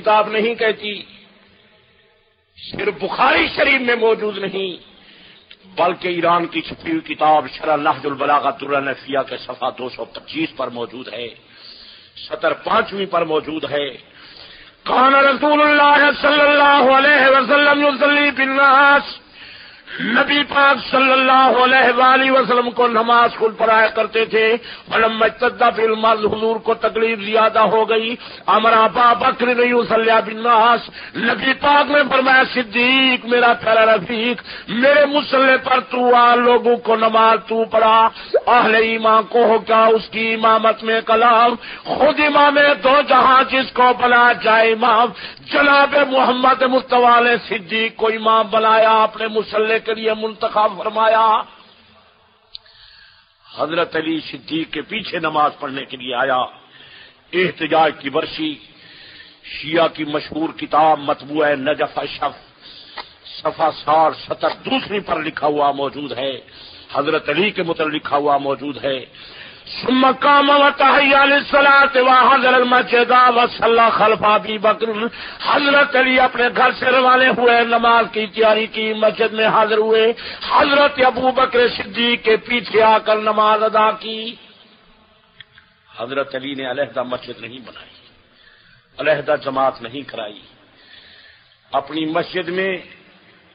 کتاب نہیں کہتی، صرف بخاری شریف میں موجود نہیں، بلکہ ایران کی چھپی ہوئی کتاب شرح اللہ البلاغت النفیہ کے صفحہ دو سو پچیس پر موجود ہے، سطر پانچویں پر موجود ہے۔ کان رسول اللہ صلی اللہ علیہ وسلم بالناس نبی پاک صلی اللہ علیہ وآلہ وسلم کو نماز کھل پڑھایا کرتے تھے علم فلم حضور کو تکلیف زیادہ ہو گئی۔ امرا با بکر نہیں وسلیہ بناس نبی پاک نے فرمایا، صدیق میرا پیارا رفیق، میرے مسلح پر تو آ، لوگوں کو نماز تو پڑھا۔ اہل ایمان کو ہو کیا اس کی امامت میں کلام؟ خود امام دو جہاں جس کو بنا جائے امام۔ جناب محمد مستوال صدیق کو امام بنایا، اپنے مسلح کے لیے منتخب فرمایا۔ حضرت علی صدیق کے پیچھے نماز پڑھنے کے لیے آیا۔ احتجاج کی برسی، شیعہ کی مشہور کتاب متبوع نجف اشف صفا سار ستر دوسری پر لکھا ہوا موجود ہے۔ حضرت علی کے متعلق لکھا ہوا موجود ہے۔ مکام حضرت مسجدہ وسلح خلفا بھی بکر حضرت علی اپنے گھر سے روانے ہوئے، نماز کی تیاری کی، مسجد میں حاضر ہوئے۔ حضرت ابو بکر صدیق کے پیچھے آ کر نماز ادا کی۔ حضرت علی نے علیحدہ مسجد نہیں بنائی، علیحدہ جماعت نہیں کرائی۔ اپنی مسجد میں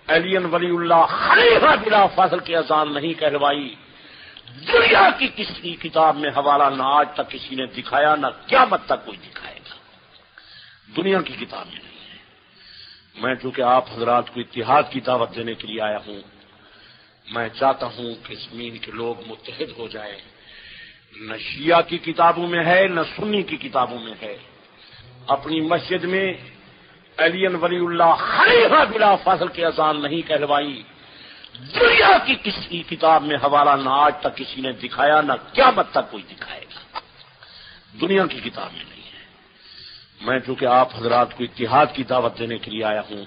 علی ولی اللہ خلیفہ بلا فصل کی اذان نہیں کہلوائی۔ دنیا کی کسی کتاب میں حوالہ نہ آج تک کسی نے دکھایا، نہ کیا مت تک کوئی دکھائے گا۔ دنیا کی کتاب میں نہیں ہے۔ میں چونکہ آپ حضرات کو اتحاد کی دعوت دینے کے لیے آیا ہوں، میں چاہتا ہوں کہ زمین کے لوگ متحد ہو جائیں۔ نہ شیعہ کی کتابوں میں ہے، نہ سنی کی کتابوں میں ہے۔ اپنی مسجد میں علی ولی اللہ خلیفہ بلا فصل کے اذان نہیں کہلوائی۔ دنیا کی کسی کتاب میں حوالہ نہ آج تک کسی نے دکھایا، نہ کیا مت تک کوئی دکھائے گا۔ دنیا کی کتاب میں نہیں ہے۔ میں چونکہ آپ حضرات کو اتحاد کی دعوت دینے کے لیے آیا ہوں،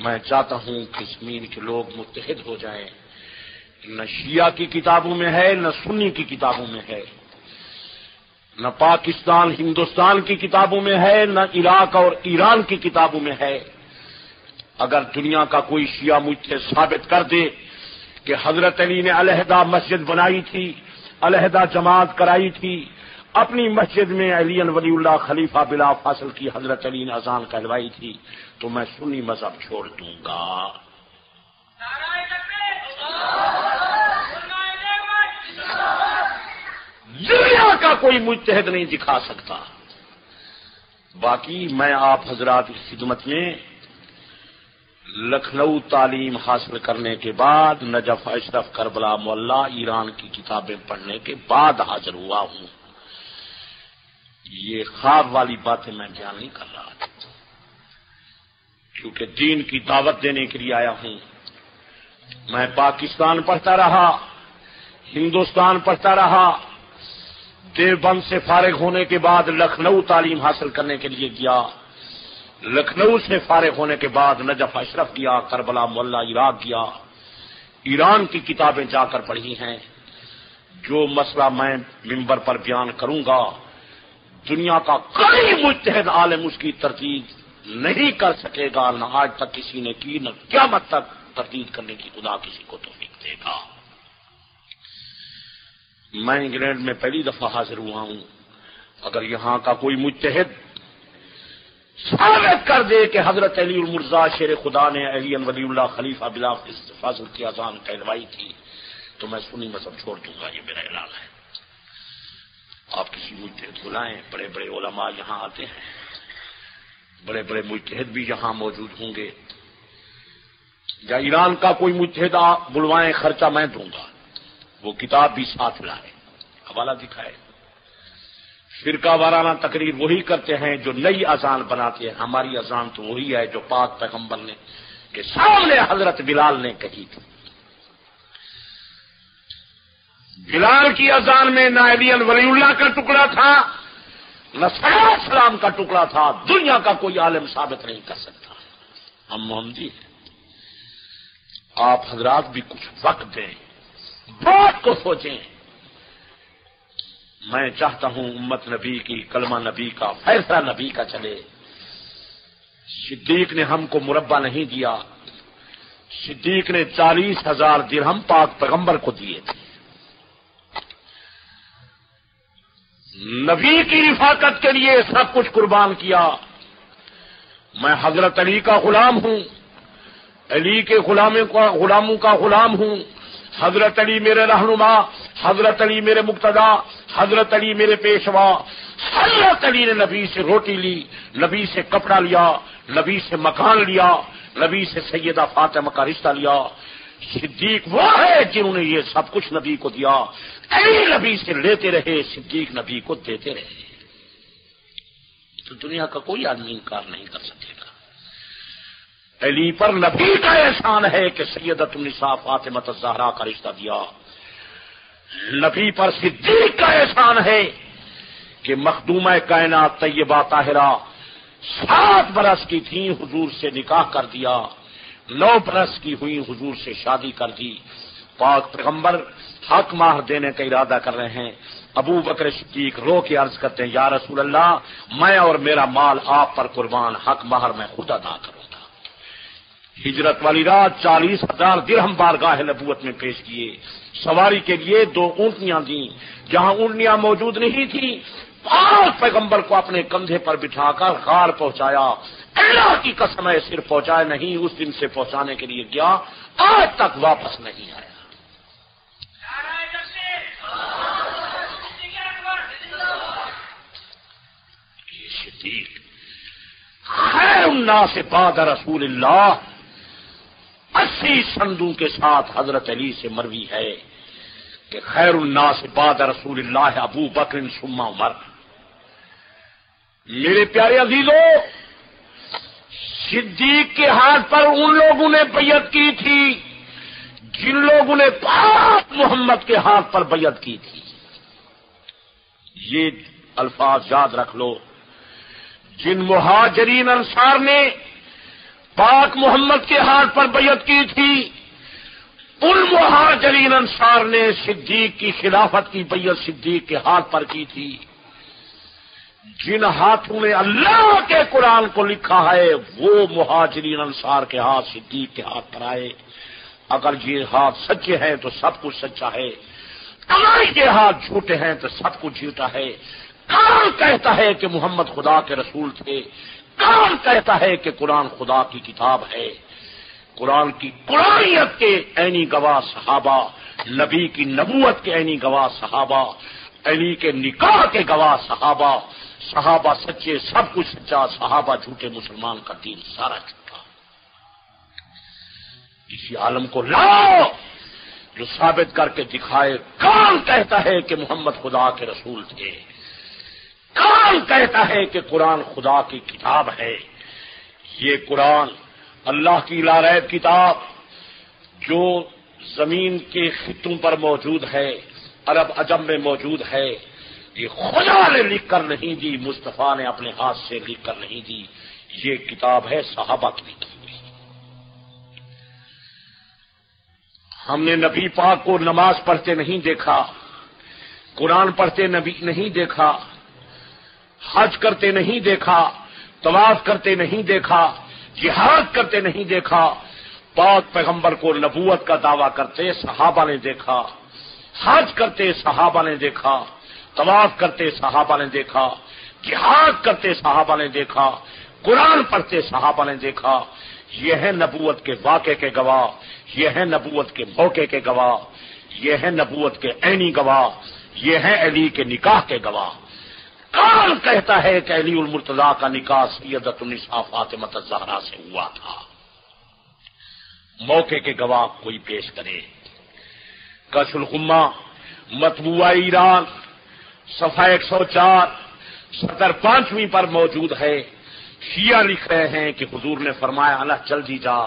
میں چاہتا ہوں کہ زمین کے لوگ متحد ہو جائیں۔ نہ شیعہ کی کتابوں میں ہے، نہ سنی کی کتابوں میں ہے۔ نہ پاکستان، ہندوستان کی کتابوں میں ہے، نہ عراق اور ایران کی کتابوں میں ہے۔ اگر دنیا کا کوئی شیعہ مجھ سے ثابت کر دے کہ حضرت علی نے علیحدہ مسجد بنائی تھی، علیحدہ جماعت کرائی تھی، اپنی مسجد میں علی ولی اللہ خلیفہ بلا فاصل کی حضرت علی نے اذان کہلوائی تھی، تو میں سنی مذہب چھوڑ دوں گا۔ دنیا کا کوئی متحد نہیں دکھا سکتا۔ باقی میں آپ حضرات کی خدمت میں لکھنؤ تعلیم حاصل کرنے کے بعد نجف اشرف کربلا مولا ایران کی کتابیں پڑھنے کے بعد حاضر ہوا ہوں۔ یہ خواب والی باتیں میں بیان نہیں کر رہا تھا۔ کیونکہ دین کی دعوت دینے کے لیے آیا ہوں۔ میں پاکستان پڑھتا رہا، ہندوستان پڑھتا رہا۔ دیوبند سے فارغ ہونے کے بعد لکھنؤ تعلیم حاصل کرنے کے لیے گیا۔ لکھنؤ سے فارغ ہونے کے بعد نجف اشرف کیا، کربلا ملا عراق کیا۔ ایران کی کتابیں جا کر پڑھی ہیں۔ جو مسئلہ میں ممبر پر بیان کروں گا، دنیا کا کوئی متحد عالم اس کی تردید نہیں کر سکے گا، نہ آج تک کسی نے کی، نہ کیا مت تک تردید کرنے کی خدا کسی کو تو دے گا۔ میں انگلینڈ میں پہلی دفعہ حاضر ہوا ہوں۔ اگر یہاں کا کوئی متحد ثابت کر دے کہ حضرت علی المرزا شیر خدا نے علی ولی اللہ خلیفہ بلا فاضل کی اذان کہلوائی تھی تو میں سنی مذہب چھوڑ دوں گا، یہ میرا اعلان ہے۔ آپ کسی متحد بلائیں بڑے بڑے علماء یہاں آتے ہیں۔ بڑے بڑے متحد بھی یہاں موجود ہوں گے۔ یا ایران کا کوئی متحد بلوائیں، خرچہ میں دوں گا۔ وہ کتاب بھی ساتھ لائے حوالہ دکھائے۔ فرقہ وارانہ تقریر وہی کرتے ہیں جو نئی اذان بناتے ہیں۔ ہماری اذان تو وہی ہے جو پاک پیغمبر نے کہ سامنے حضرت بلال نے کہی تھی۔ بلال کی اذان میں نہ علی ولی اللہ کا ٹکڑا تھا نہ اسلام کا ٹکڑا تھا، دنیا کا کوئی عالم ثابت نہیں کر سکتا۔ ہم محمدی ہیں۔ آپ حضرات بھی کچھ وقت دیں بہت کو سوچیں۔ میں چاہتا ہوں امت نبی کی، کلمہ نبی کا، فیصلہ نبی کا چلے۔ صدیق نے ہم کو مربع نہیں دیا۔ صدیق نے چالیس ہزار درہم پاک پیغمبر کو دیے تھے۔ نبی کی رفاقت کے لیے سب کچھ قربان کیا۔ میں حضرت علی کا غلام ہوں۔ علی کے غلاموں کا غلام ہوں۔ حضرت علی میرے رہنما، حضرت علی میرے مقتدا، حضرت علی میرے پیشوا، حضرت علی نے نبی سے روٹی لی، نبی سے کپڑا لیا، نبی سے مکان لیا، نبی سے سیدہ فاطمہ کا رشتہ لیا۔ صدیق وہ ہے جنہوں نے یہ سب کچھ نبی کو دیا۔ علی نبی سے لیتے رہے، صدیق نبی کو دیتے رہے۔ تو دنیا کا کوئی آدمی انکار نہیں کر سکے گا۔ علی پر نبی کا احسان ہے کہ سیدت النساء فاطمہ زہرا کا رشتہ دیا۔ نبی پر صدیق کا احسان ہے کہ مخدومہ کائنات طیبہ طاہرہ سات برس کی تھیں حضور سے نکاح کر دیا۔ نو برس کی ہوئی حضور سے شادی کر دی۔ پاک پیغمبر حق ماہ دینے کا ارادہ کر رہے ہیں۔ ابو بکر صدیق رو کے عرض کرتے ہیں، یا رسول اللہ، میں اور میرا مال آپ پر قربان، حق مہر میں خود ادا کروں ہجرت والی رات چالیس ہزار درہم بارگاہ نبوت میں پیش کیے۔ سواری کے لیے دو اونٹیاں دیں۔ جہاں اونٹیاں موجود نہیں تھیں پانچ پیغمبر کو اپنے کندھے پر بٹھا کر غار پہنچایا۔ اللہ کی قسم ہے، صرف پہنچائے نہیں، اس دن سے پہنچانے کے لیے گیا۔ آج تک واپس نہیں آیا۔ خیر الناس سے بعد رسول اللہ اسی سندوں کے ساتھ حضرت علی سے مروی ہے کہ خیر الناس بعد رسول اللہ ابو بکر سما عمر۔ میرے پیارے عزیزوں صدیق کے ہاتھ پر ان لوگوں نے بیعت کی تھی، جن لوگوں نے پاک محمد کے ہاتھ پر بیعت کی تھی۔ یہ الفاظ یاد رکھ لو۔ جن مہاجرین انصار نے پاک محمد کے ہاتھ پر بیعت کی تھی۔ ان مہاجرین انصار نے صدیق کی خلافت کی بیعت صدیق کے ہاتھ پر کی تھی۔ جن ہاتھوں نے اللہ کے قرآن کو لکھا ہے، وہ مہاجرین انصار کے ہاتھ، صدیق کے ہاتھ پر آئے۔ اگر یہ ہاتھ سچے ہیں تو سب کچھ سچا ہے۔ اگر کے ہاتھ جھوٹے ہیں تو سب کچھ جھوٹا ہے۔ کہتا ہے کہ محمد خدا کے رسول تھے؟ کون کہتا ہے کہ قرآن خدا کی کتاب ہے۔ قرآن کی قرآنیت کے عینی گواہ صحابہ، نبی کی نبوت کے عینی گواہ صحابہ علی کے نکاح کے گواہ صحابہ۔ صحابہ سچے، سب کچھ سچا، صحابہ جھوٹے، مسلمان کا دین سارا جھوٹا۔ کسی عالم کو لاؤ جو ثابت کر کے دکھائے۔ کون کہتا ہے کہ محمد خدا کے رسول تھے؟ کون کہتا ہے کہ قرآن خدا کی کتاب ہے۔ یہ قرآن اللہ کی لارید کتاب جو زمین کے خطوں پر موجود ہے، عرب اجم میں موجود ہے۔ یہ خدا نے لکھ کر نہیں دی، مصطفیٰ نے اپنے ہاتھ سے لکھ کر نہیں دی۔ یہ کتاب ہے صحابہ کی۔ لکھی ہوئی ہم نے نبی پاک کو نماز پڑھتے نہیں دیکھا، قرآن پڑھتے نبی نہیں دیکھا۔ حج کرتے نہیں دیکھا، طواف کرتے نہیں دیکھا، جہاد کرتے نہیں دیکھا، پاک پیغمبر کو نبوت کا دعویٰ کرتے صحابہ نے دیکھا، حج کرتے صحابہ نے دیکھا، طواف کرتے صحابہ نے دیکھا، جہاد کرتے صحابہ نے دیکھا، قرآن پڑھتے صحابہ نے دیکھا۔ یہ ہے نبوت کے واقعے کے گواہ، یہ ہے نبوت کے موقع کے گواہ، یہ ہے نبوت کے عینی گواہ، یہ ہے علی کے نکاح کے گواہ۔ کون کہتا ہے کہ علی المرتضا کا نکاح سیدت النساء فاطمہ زہرا سے ہوا تھا؟ موقع کے گواہ کوئی پیش کرے۔ کش الغما متبوع ایران، صفحہ ایک سو چار ستر پانچویں پر موجود ہے۔ شیعہ لکھ رہے ہیں کہ حضور نے فرمایا، اللہ جلدی جا۔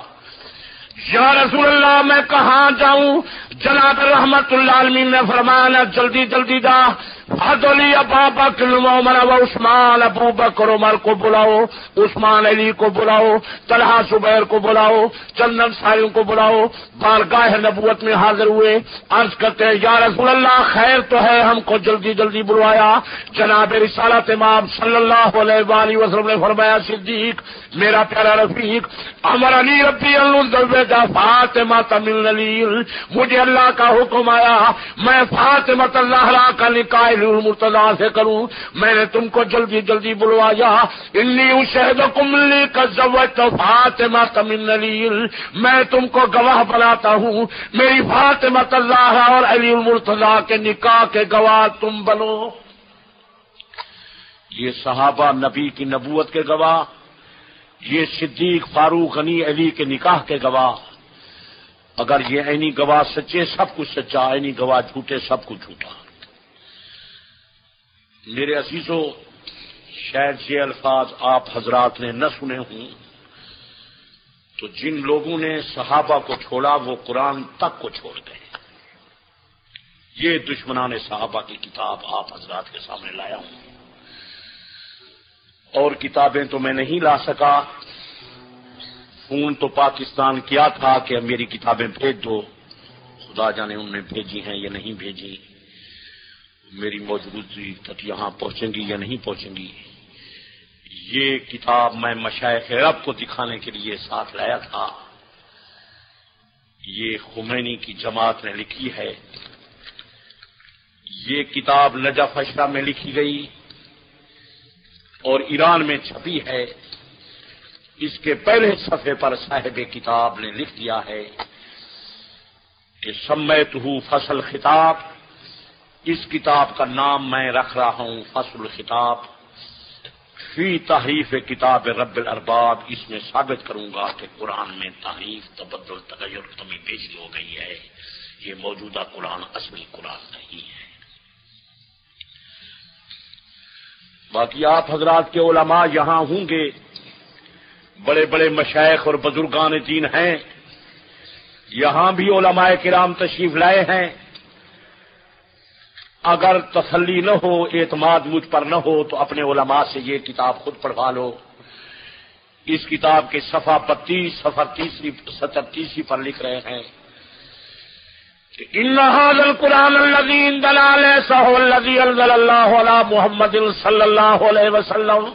یا رسول اللہ، میں کہاں جاؤں؟ جناب رحمت اللہ عالمین نے فرمایا، اللہ جلدی جلدی جا۔ علی ابا بکر، عمر و عثمان، ابو بکر، عمر کو بلاؤ، عثمان علی کو بلاؤ، طلحہ زبیر کو بلاؤ، چندن سائن کو بلاؤ، بارگاہ نبوت میں حاضر ہوئے۔ عرض کرتے ہیں، یا رسول اللہ، خیر تو ہے ہم کو جلدی جلدی بلوایا۔ جناب رسالت امام صلی اللہ علیہ وآلہ وسلم نے فرمایا، صدیق، میرا پیارا رفیق امر علی ربی اللہ فاطمہ تمل علیل مجھے اللہ کا حکم آیا، میں فاطمہ اللہ کا نکاح مرتضا سے کروں، میں نے تم کو جلدی جلدی بلوایا۔ انی شہد کملی کا ضوت فاطمہ تمل علیل میں تم کو گواہ بناتا ہوں۔ میری فاطمہ اللہ اور علی المرتضا کے نکاح کے گواہ تم بنو۔ یہ صحابہ نبی کی نبوت کے گواہ، یہ صدیق فاروق غنی علی کے نکاح کے گواہ۔ اگر یہ عینی گواہ سچے، سب کچھ سچا، عینی گواہ جھوٹے، سب کچھ جھوٹا۔ میرے عزیزوں شاید یہ الفاظ آپ حضرات نے نہ سنے ہوں۔ تو جن لوگوں نے صحابہ کو چھوڑا، وہ قرآن تک کو چھوڑ گئے۔ یہ دشمنان صحابہ کی کتاب آپ حضرات کے سامنے لایا ہوں۔ اور کتابیں تو میں نہیں لا سکا۔ فون تو پاکستان کیا تھا کہ میری کتابیں بھیج دو۔ خدا جانے ان نے بھیجی ہیں یا نہیں بھیجی۔ میری موجودگی تک یہاں پہنچیں گی یا نہیں پہنچیں گی، یہ کتاب میں مشائق رب کو دکھانے کے لیے ساتھ لایا تھا۔ یہ خمینی کی جماعت نے لکھی ہے۔ یہ کتاب نجف اشرا میں لکھی گئی اور ایران میں چھپی ہے۔ اس کے پہلے صفحے پر صاحب کتاب نے لکھ دیا ہے کہ سمیت ہوں فصل خطاب اس کتاب کا نام میں رکھ رہا ہوں، فصل خطاب فی تحریف کتاب رب الارباب، اس میں ثابت کروں گا کہ قرآن میں تحریف، تبدل، تغیر کمی بیچی ہو گئی ہے۔ یہ موجودہ قرآن اصلی قرآن نہیں ہے۔ باقی آپ حضرات کے علماء یہاں ہوں گے۔ بڑے بڑے مشائق اور بزرگان دین ہیں۔ یہاں بھی علماء کرام تشریف لائے ہیں۔ اگر تسلی نہ ہو، اعتماد مجھ پر نہ ہو، تو اپنے علماء سے یہ کتاب خود پڑھوا لو۔ اس کتاب کے صفحہ بتیس، صفحہ تیسری، ستر، تیسری پر لکھ رہے ہیں القرآن الدین دلال اللہ علیہ محمد صلی اللہ علیہ وسلم۔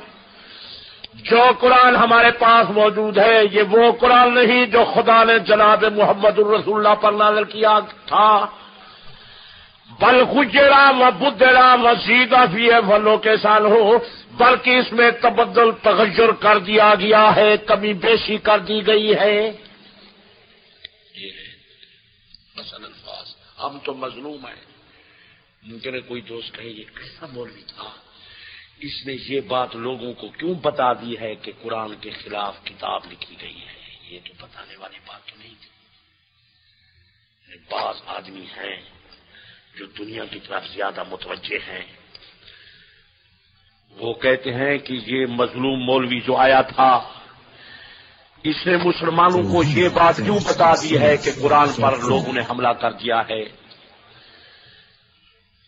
جو قرآن ہمارے پاس موجود ہے، یہ وہ قرآن نہیں جو خدا نے جناب محمد الرسول اللہ پر نازل کیا تھا۔ بل خجرام و بدھ رام و بھی ہے فلو کے سال ہو بلکہ اس میں تبدل تغیر کر دیا گیا ہے، کمی بیشی کر دی گئی ہے۔ الفاظ ہم تو مظلوم ہیں۔ ممکن ہے کوئی دوست کہے، یہ کیسا مولوی تھا؟ اس نے یہ بات لوگوں کو کیوں بتا دی ہے کہ قرآن کے خلاف کتاب لکھی گئی ہے؟ یہ تو بتانے والی بات تو نہیں تھی۔ بعض آدمی ہیں جو دنیا کی طرف زیادہ متوجہ ہیں۔ وہ کہتے ہیں کہ یہ مظلوم مولوی جو آیا تھا، اس نے مسلمانوں کو یہ بات کیوں بتا دی ہے کہ قرآن پر لوگوں نے حملہ کر دیا ہے؟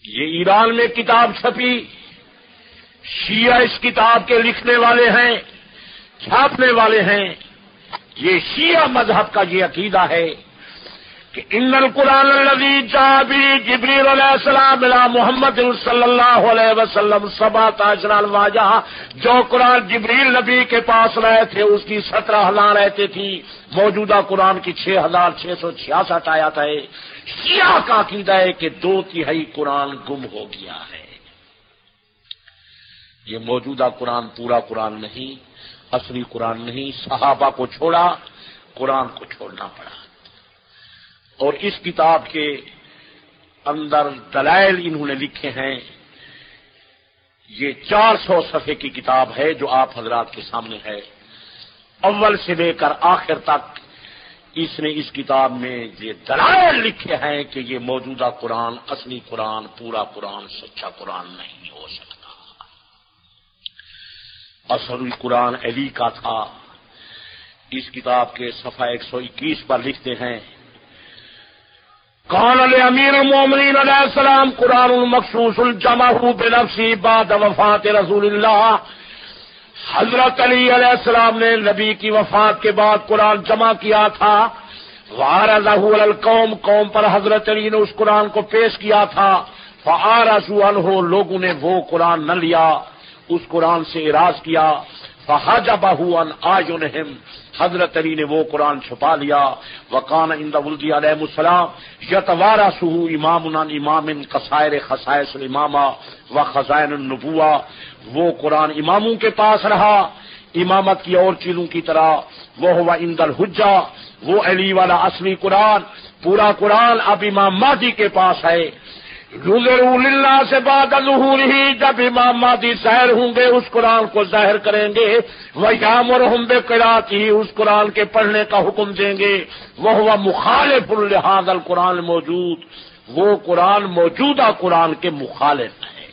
یہ ایران میں کتاب چھپی، شیعہ اس کتاب کے لکھنے والے ہیں، چھاپنے والے ہیں۔ یہ شیعہ مذہب کا یہ عقیدہ ہے۔ کہ ان القرآن الذي جاء به جبريل علیہ السلام الى محمد صلی اللہ علیہ وسلم سبا تاشر الواجہ، جو قرآن جبریل نبی کے پاس رہے تھے، اس کی سترہ ہزار رہتے تھی، موجودہ قرآن کی چھ ہزار چھ سو چھیاسٹھ آیات ہے شیعہ کا عقیدہ ہے کہ دو تہائی قرآن گم ہو گیا ہے۔ یہ موجودہ قرآن پورا قرآن نہیں، اصلی قرآن نہیں، صحابہ کو چھوڑا، قرآن کو چھوڑنا پڑا۔ اور اس کتاب کے اندر دلائل انہوں نے لکھے ہیں، یہ چار سو صفحے کی کتاب ہے جو آپ حضرات کے سامنے ہے۔ اول سے لے کر آخر تک اس نے اس کتاب میں یہ دلائل لکھے ہیں کہ یہ موجودہ قرآن، اصلی قرآن، پورا قرآن، سچا قرآن نہیں ہو سکتا۔ اصل قرآن علی کا تھا۔ اس کتاب کے صفحہ ایک سو اکیس پر لکھتے ہیں کون علیہ امیر المومنین علیہ السلام، قرآن المخصوص الجمع بنفسی بعد وفات رسول اللہ حضرت علی علیہ السلام نے نبی کی وفات کے بعد قرآن جمع کیا تھا۔ وارضہ القوم، قوم پر حضرت علی نے اس قرآن کو پیش کیا تھا۔ فعارضو ہو لوگوں نے وہ قرآن نہ لیا۔ اس قرآن سے اراض کیا۔ فہاجا بہو ان آج حضرت علی نے وہ قرآن چھپا لیا وکان ان ولدی علیہ السلام یتوارا سہو امام امام قصائر خسائس الماما و خزائن النبوا وہ قرآن اماموں کے پاس رہا۔ امامت کی اور چیزوں کی طرح وہ ہوا اند الحجا وہ علی والا اصلی قرآن، پورا قرآن اب امام مادی کے پاس ہے۔ اللہ سے بعد ظہور ہی، جب امام مادی ظاہر ہوں گے، اس قرآن کو ظاہر کریں گے۔ وہ یام اور ہم بے ہی اس قرآن کے پڑھنے کا حکم دیں گے۔ وہ ہوا مخالف الحاظ القرآن موجود وہ قرآن موجودہ قرآن کے مخالف ہے۔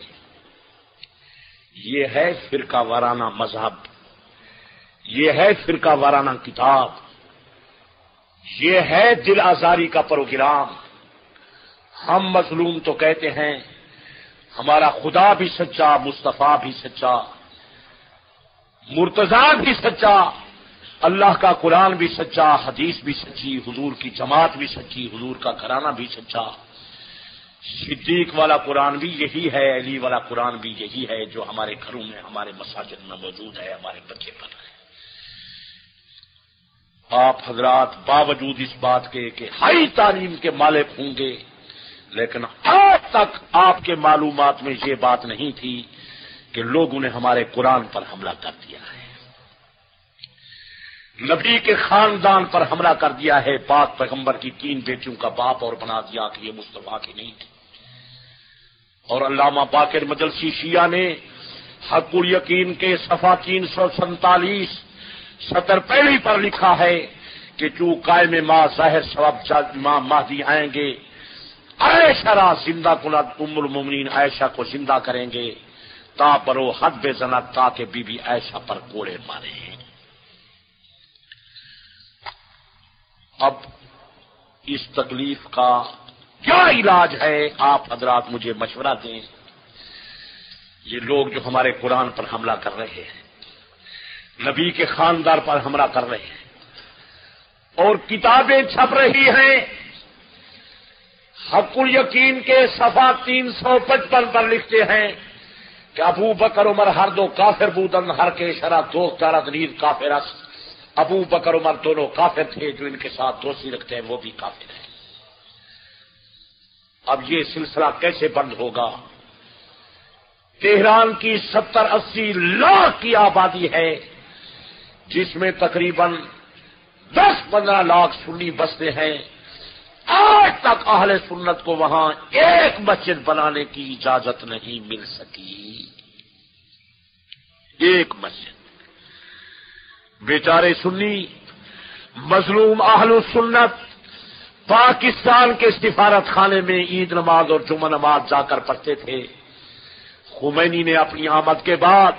یہ ہے فرقہ وارانہ مذہب۔ یہ ہے فرقہ وارانہ کتاب۔ یہ ہے دل آزاری کا پروگرام۔ ہم مظلوم تو کہتے ہیں، ہمارا خدا بھی سچا، مصطفیٰ بھی سچا مرتضا بھی سچا، اللہ کا قرآن بھی سچا، حدیث بھی سچی، حضور کی جماعت بھی سچی، حضور کا گھرانہ بھی سچا۔ صدیق والا قرآن بھی یہی ہے، علی والا قرآن بھی یہی ہے جو ہمارے گھروں میں، ہمارے مساجد میں موجود ہے، ہمارے بچے پر ہے۔ آپ حضرات باوجود اس بات کے کہ ہائی تعلیم کے مالک ہوں گے لیکن آج تک آپ کے معلومات میں یہ بات نہیں تھی کہ لوگوں نے ہمارے قرآن پر حملہ کر دیا ہے۔ نبی کے خاندان پر حملہ کر دیا ہے۔ پاک پیغمبر کی تین بیٹیوں کا باپ اور بنا دیا کہ یہ مصطفیٰ کی نہیں تھی۔ اور علامہ باقر مجلسی شیعہ نے حق یقین کے صفا تین سو سینتالیس سطر پہلی پر لکھا ہے کہ چوں قائم ماں ظاہر سبب ماں ماہدی آئیں گے عائشہ را زندہ کلا ام المومنین عائشہ کو زندہ کریں گے، تا برو حد بے زنا تاکہ بی بی عائشہ پر کوڑے مارے۔ اب اس تکلیف کا کیا علاج ہے؟ آپ حضرات مجھے مشورہ دیں۔ یہ لوگ جو ہمارے قرآن پر حملہ کر رہے ہیں، نبی کے خاندار پر حملہ کر رہے ہیں، اور کتابیں چھپ رہی ہیں۔ حق یقین کے صفا تین سو پچپن پر لکھتے ہیں کہ ابو بکر عمر ہر دو کافر بودن، ہر کے شرح دو تارت نید کافر ابو بکر عمر دونوں کافر تھے جو ان کے ساتھ دوستی رکھتے ہیں، وہ بھی کافر ہیں۔ اب یہ سلسلہ کیسے بند ہوگا؟ تہران کی ستر اسی لاکھ کی آبادی ہے، جس میں تقریباً دس پندرہ لاکھ سنی بستے ہیں۔ آج تک اہل سنت کو وہاں ایک مسجد بنانے کی اجازت نہیں مل سکی۔ ایک مسجد۔ بیچارے سنی، مظلوم اہل سنت، پاکستان کے سفارت خانے میں عید نماز اور جمعہ نماز جا کر پڑھتے تھے۔ خمینی نے اپنی آمد کے بعد،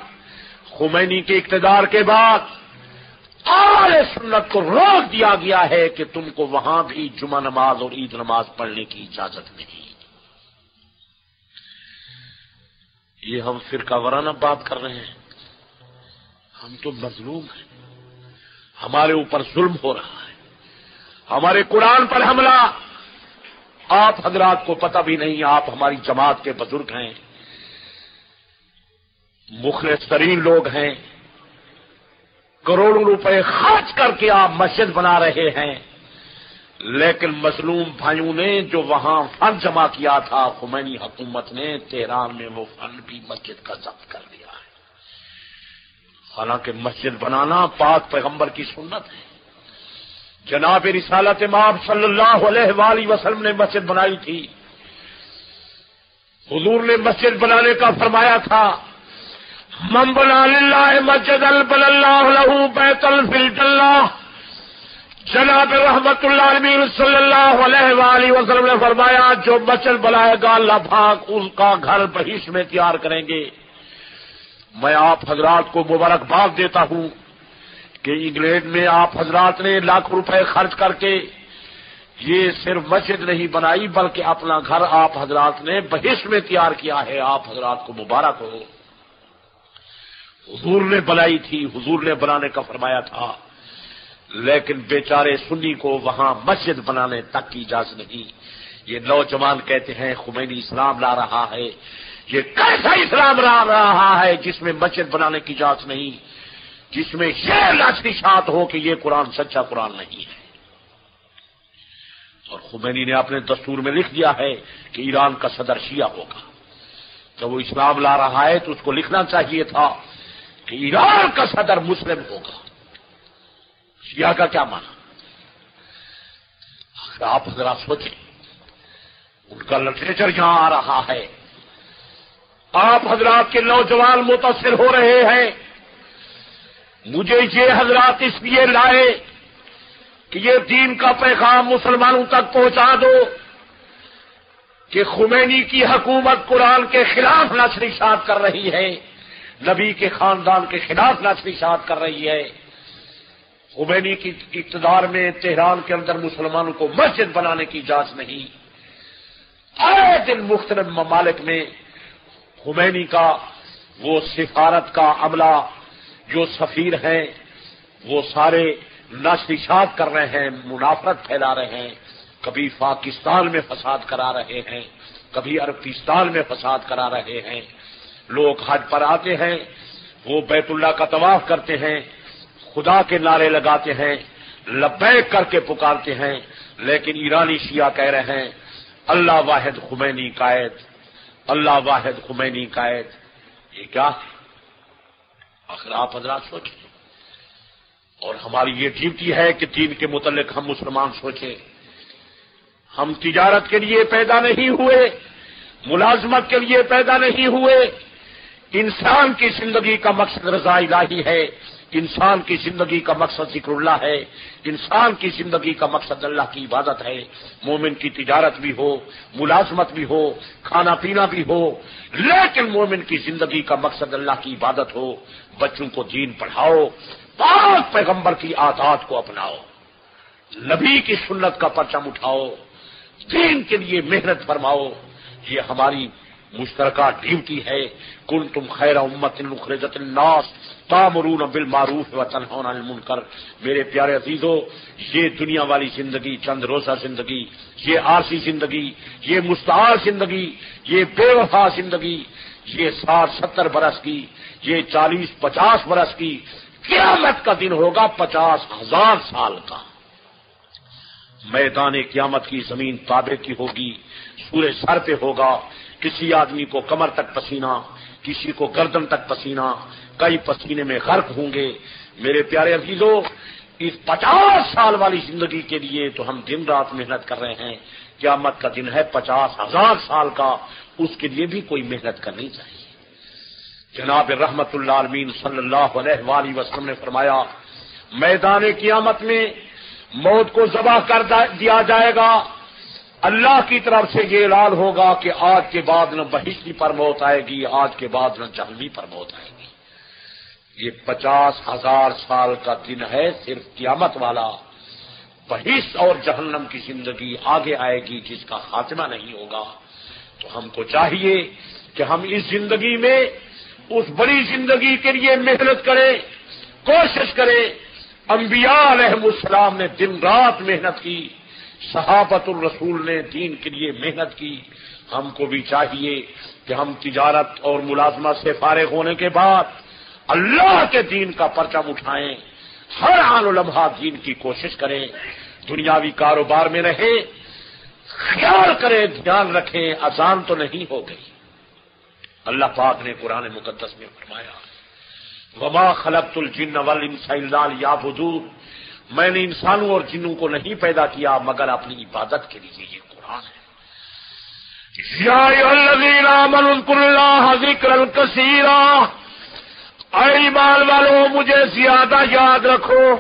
خمینی کے اقتدار کے بعد آل سنت کو روک دیا گیا ہے کہ تم کو وہاں بھی جمعہ نماز اور عید نماز پڑھنے کی اجازت نہیں۔ یہ ہم فرقہ ورانہ بات کر رہے ہیں۔ ہم تو مظلوم ہیں۔ ہمارے اوپر ظلم ہو رہا ہے۔ ہمارے قرآن پر حملہ۔ آپ حضرات کو پتہ بھی نہیں، آپ ہماری جماعت کے بزرگ ہیں۔ مخلص ترین لوگ ہیں۔ کروڑوں روپے خرچ کر کے آپ مسجد بنا رہے ہیں۔ لیکن مظلوم بھائیوں نے جو وہاں فن جمع کیا تھا، خمینی حکومت نے، تہران میں وہ فن بھی مسجد کا ضبط کر دیا ہے۔ حالانکہ مسجد بنانا پاک پیغمبر کی سنت ہے۔ جناب رسالت ماب صلی اللہ علیہ وآلہ وسلم نے مسجد بنائی تھی۔ حضور نے مسجد بنانے کا فرمایا تھا من بنا للہ مسجد البل اللہ لہو بیت الفل اللہ جناب رحمت اللہ علیہ صلی اللہ علیہ وآلہ وسلم نے فرمایا، جو مسجد بنائے گا، اللہ بھاگ اس کا گھر بہیش میں تیار کریں گے۔ میں آپ حضرات کو مبارکباد دیتا ہوں کہ انگلینڈ میں آپ حضرات نے لاکھ روپے خرچ کر کے یہ صرف مسجد نہیں بنائی، بلکہ اپنا گھر آپ حضرات نے بہش میں تیار کیا ہے۔ آپ حضرات کو مبارک ہو۔ حضور نے بنائی تھی، حضور نے بنانے کا فرمایا تھا۔ لیکن بیچارے سنی کو وہاں مسجد بنانے تک کی اجازت نہیں۔ یہ نوجوان کہتے ہیں، خمینی اسلام لا رہا ہے۔ یہ کیسا اسلام لا رہا ہے جس میں مسجد بنانے کی اجازت نہیں، جس میں یہ لاشات ہو کہ یہ قرآن سچا قرآن نہیں ہے۔ اور خمینی نے اپنے دستور میں لکھ دیا ہے کہ ایران کا صدر شیعہ ہوگا۔ جب وہ اسلام لا رہا ہے تو اس کو لکھنا چاہیے تھا۔ کہ ایران کا صدر مسلم ہوگا۔ شیعہ کا کیا مانا آپ حضرات سوچیں، ان کا لٹریچر یہاں آ رہا ہے۔ آپ حضرات کے نوجوان متاثر ہو رہے ہیں۔ مجھے یہ حضرات اس لیے لائے کہ یہ دین کا پیغام مسلمانوں تک پہنچا دو کہ خمینی کی حکومت قرآن کے خلاف نشری شاد کر رہی ہے۔ نبی کے خاندان کے خلاف نشری شاد کر رہی ہے۔ خمینی کی اقتدار میں تہران کے اندر مسلمانوں کو مسجد بنانے کی اجازت نہیں۔ آئے دن مختلف ممالک میں خمینی کا وہ سفارت کا عملہ، جو سفیر ہیں، وہ سارے نشریشات کر رہے ہیں، منافرت پھیلا رہے ہیں۔ کبھی پاکستان میں فساد کرا رہے ہیں، کبھی عربستان میں فساد کرا رہے ہیں۔ لوگ حج پر آتے ہیں، وہ بیت اللہ کا طواف کرتے ہیں، خدا کے نعرے لگاتے ہیں، لبیک کر کے پکارتے ہیں، لیکن ایرانی شیعہ کہہ رہے ہیں، اللہ واحد خمینی قائد اللہ واحد خمینی قائد یہ کیا؟ ہے آخر آپ حضرات سوچیں۔ اور ہماری یہ ڈیوٹی ہے کہ دین کے متعلق ہم مسلمان سوچیں۔ ہم تجارت کے لیے پیدا نہیں ہوئے، ملازمت کے لیے پیدا نہیں ہوئے انسان کی زندگی کا مقصد رضا الہی ہے، انسان کی زندگی کا مقصد ذکر اللہ ہے، انسان کی زندگی کا مقصد اللہ کی عبادت ہے۔ مومن کی تجارت بھی ہو، ملازمت بھی ہو، کھانا پینا بھی ہو، لیکن مومن کی زندگی کا مقصد اللہ کی عبادت ہو۔ بچوں کو دین پڑھاؤ پانچ پیغمبر کی آدات کو اپناؤ۔ نبی کی سنت کا پرچم اٹھاؤ۔ دین کے لیے محنت فرماؤ۔ یہ ہماری مشترکہ ڈیوٹی ہے۔ کل تم خیر امت نخرجت الناس تامرون بالمعروف و تنہون المنکر۔ میرے پیارے عزیزو، یہ دنیا والی زندگی، چند روزہ زندگی، یہ آرسی زندگی، یہ مستعار زندگی، یہ بے وفا زندگی، یہ ساٹھ ستر برس کی، یہ چالیس پچاس برس کی، قیامت کا دن ہوگا پچاس ہزار سال کا۔ میدان قیامت کی زمین تابے کی ہوگی سورج سر پہ ہوگا۔ کسی آدمی کو کمر تک پسینہ، کسی کو گردن تک پسینہ، کئی پسینے میں غرق ہوں گے۔ میرے پیارے عزیزوں اس پچاس سال والی زندگی کے لیے تو ہم دن رات محنت کر رہے ہیں۔ قیامت کا دن ہے پچاس ہزار سال کا، اس کے لیے بھی کوئی محنت کرنی چاہیے۔ جناب رحمت اللہ عالمین صلی اللہ علیہ وآلہ وسلم نے فرمایا، میدان قیامت میں موت کو ذبح کر دیا جائے گا۔ اللہ کی طرف سے یہ اعلان ہوگا کہ آج کے بعد نہ بہشتی پر موت آئے گی، آج کے بعد نہ جہنمی پر موت آئے گی۔ یہ پچاس ہزار سال کا دن ہے، صرف قیامت والا۔ بہشت اور جہنم کی زندگی آگے آئے گی، جس کا خاتمہ نہیں ہوگا۔ تو ہم کو چاہیے کہ ہم اس زندگی میں، اس بڑی زندگی کے لیے محنت کریں، کوشش کریں۔ انبیاء علیہ السلام نے دن رات محنت کی۔ صحابت الرسول نے دین کے لیے محنت کی۔ ہم کو بھی چاہیے کہ ہم تجارت اور ملازمت سے فارغ ہونے کے بعد اللہ کے دین کا پرچم اٹھائیں۔ ہر آن و لمحہ دین کی کوشش کریں۔ دنیاوی کاروبار میں رہیں۔ خیال کریں، دھیان رکھیں۔ آسان تو نہیں ہو گئی۔ اللہ پاک نے قرآن مقدس میں فرمایا، وما خلقت الجن والانس یا بدور میں نے انسانوں اور جنوں کو نہیں پیدا کیا، مگر اپنی عبادت کے لیے یہ قرآن ہے۔ ذکر اے ایمان والوں مجھے زیادہ یاد رکھو۔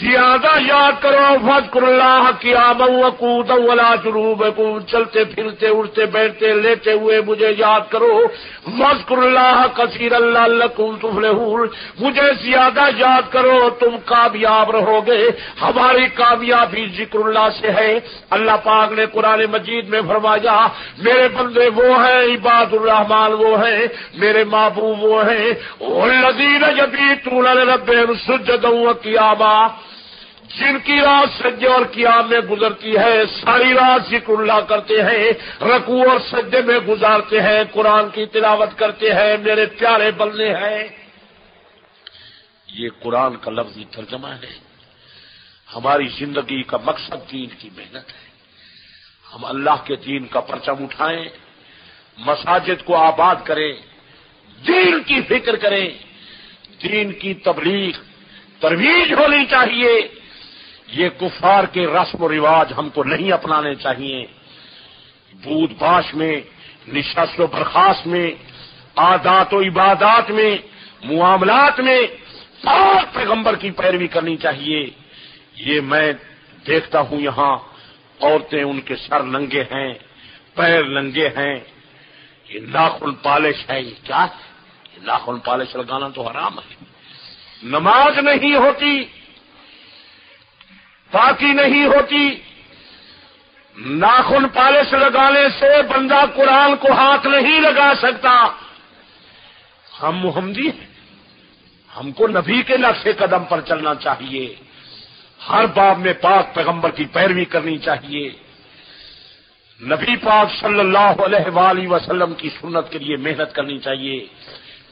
زیادہ یاد کرو فضکر اللہ کی آمد ولا جروب چلتے پھرتے، اڑتے بیٹھتے، لیتے ہوئے مجھے یاد کرو۔ فضکر اللہ کثیر اللہ تفلحون۔ مجھے زیادہ یاد کرو، تم کامیاب رہو گے۔ ہماری کامیابی ذکر اللہ سے ہے۔ اللہ پاک نے قرآن مجید میں فرمایا، میرے بندے وہ ہیں، عباد الرحمان وہ ہیں، میرے محبوب وہ ہیں۔ لذیر جبی رب سجد کیا جن کی رات سجے اور قیام میں گزرتی ہے، ساری رات ذکر اللہ کرتے ہیں رکو اور سجے میں گزارتے ہیں، قرآن کی تلاوت کرتے ہیں، میرے پیارے بلنے ہیں۔ یہ قرآن کا لفظی ترجمہ ہے۔ ہماری زندگی کا مقصد دین کی محنت ہے۔ ہم اللہ کے دین کا پرچم اٹھائیں، مساجد کو آباد کریں، دین کی فکر کریں۔ دین کی تبلیغ ترویج ہونی چاہیے۔ یہ کفار کے رسم و رواج ہم کو نہیں اپنانے چاہیے۔ بود باش میں، نشست و برخاست میں عادات و عبادات میں، معاملات میں پاک پیغمبر کی پیروی کرنی چاہیے۔ یہ میں دیکھتا ہوں یہاں، عورتیں ان کے سر ننگے ہیں، پیر ننگے ہیں۔ یہ ناخن پالش ہے، یہ کیا؟ ہے یہ ناخن پالش لگانا تو حرام ہے۔ نماز نہیں ہوتی پاکی نہیں ہوتی۔ ناخن پالش لگانے سے بندہ قرآن کو ہاتھ نہیں لگا سکتا۔ ہم محمدی ہیں۔ ہم کو نبی کے نقش قدم پر چلنا چاہیے۔ ہر باب میں پاک پیغمبر کی پیروی کرنی چاہیے۔ نبی پاک صلی اللہ علیہ وآلہ وسلم کی سنت کے لیے محنت کرنی چاہیے۔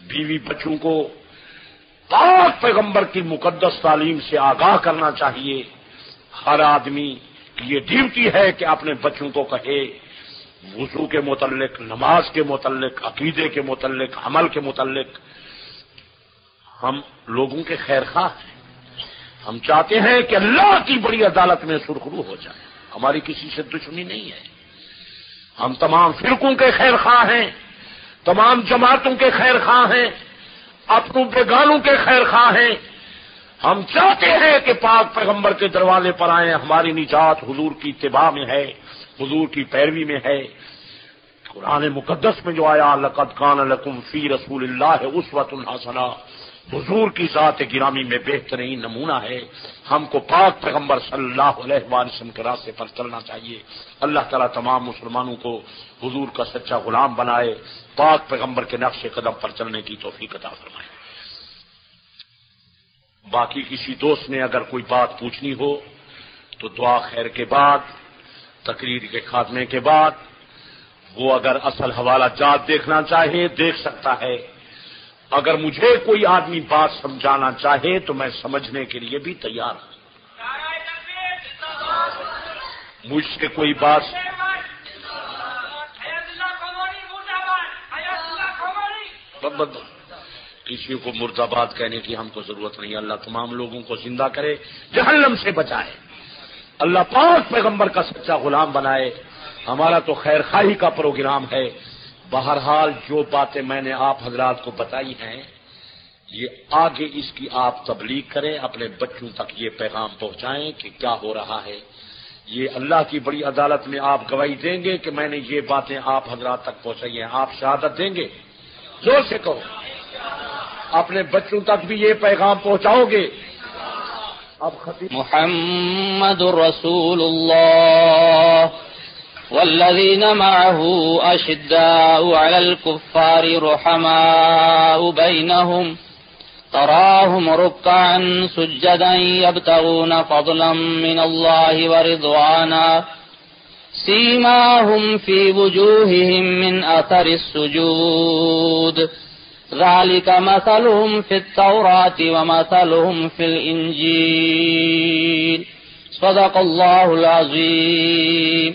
بیوی بچوں کو پاک پیغمبر کی مقدس تعلیم سے آگاہ کرنا چاہیے۔ ہر آدمی یہ ڈیوٹی ہے کہ اپنے بچوں کو کہے، وضو کے متعلق، نماز کے متعلق، عقیدے کے متعلق، عمل کے متعلق۔ ہم لوگوں کے خیر خواہ ہیں۔ ہم چاہتے ہیں کہ اللہ کی بڑی عدالت میں سرخرو ہو جائے۔ ہماری کسی سے دشمنی نہیں ہے۔ ہم تمام فرقوں کے خیر خواہ ہیں۔ تمام جماعتوں کے خیر خواہ ہیں۔ اپنوں بیگانوں کے خیر خواہ ہیں۔ ہم چاہتے ہیں کہ پاک پیغمبر کے دروازے پر آئیں، ہماری نجات حضور کی اتباع میں ہے، حضور کی پیروی میں ہے۔ قرآن مقدس میں جو آیا، لقد کان لکم فی رسول اللہ ہے اس الحسنا حضور کی ذات گرامی میں بہترین نمونہ ہے۔ ہم کو پاک پیغمبر صلی اللہ علیہ وسلم کے راستے پر چلنا چاہیے۔ اللہ تعالیٰ تمام مسلمانوں کو حضور کا سچا غلام بنائے۔ پاک پیغمبر کے نقش قدم پر چلنے کی توفیق عطا فرمائے۔ باقی کسی دوست نے اگر کوئی بات پوچھنی ہو تو دعا خیر کے بعد تقریر کے خاتمے کے بعد وہ اگر اصل حوالہ جات دیکھنا چاہے دیکھ سکتا ہے۔ اگر مجھے کوئی آدمی بات سمجھانا چاہے تو میں سمجھنے کے لیے بھی تیار ہوں۔ مجھ سے کوئی بات کسی کو مرد آباد کہنے کی ہم کو ضرورت نہیں، اللہ تمام لوگوں کو زندہ کرے، جہنم سے بچائے۔ اللہ پاک پیغمبر کا سچا غلام بنائے۔ ہمارا تو خیر خواہی کا پروگرام ہے۔ بہرحال جو باتیں میں نے آپ حضرات کو بتائی ہیں، یہ آگے اس کی آپ تبلیغ کریں، اپنے بچوں تک یہ پیغام پہنچائیں کہ کیا ہو رہا ہے۔ یہ اللہ کی بڑی عدالت میں آپ گواہی دیں گے کہ میں نے یہ باتیں آپ حضرات تک پہنچائی ہیں، آپ شہادت دیں گے۔ زور سے کہو۔ اپنے بچوں تک بھی یہ پیغام پہنچاؤ گے۔ اب خطیب محمد رسول اللہ والذين معه أشداء على الكفار رحماء بينهم تراهم ركعا سجدا يبتغون فضلا من الله ورضوانا سيماهم في وجوههم من أثر السجود۔ ذلك مثلهم في التوراة ومثلهم في الإنجيل صدق الله العظيم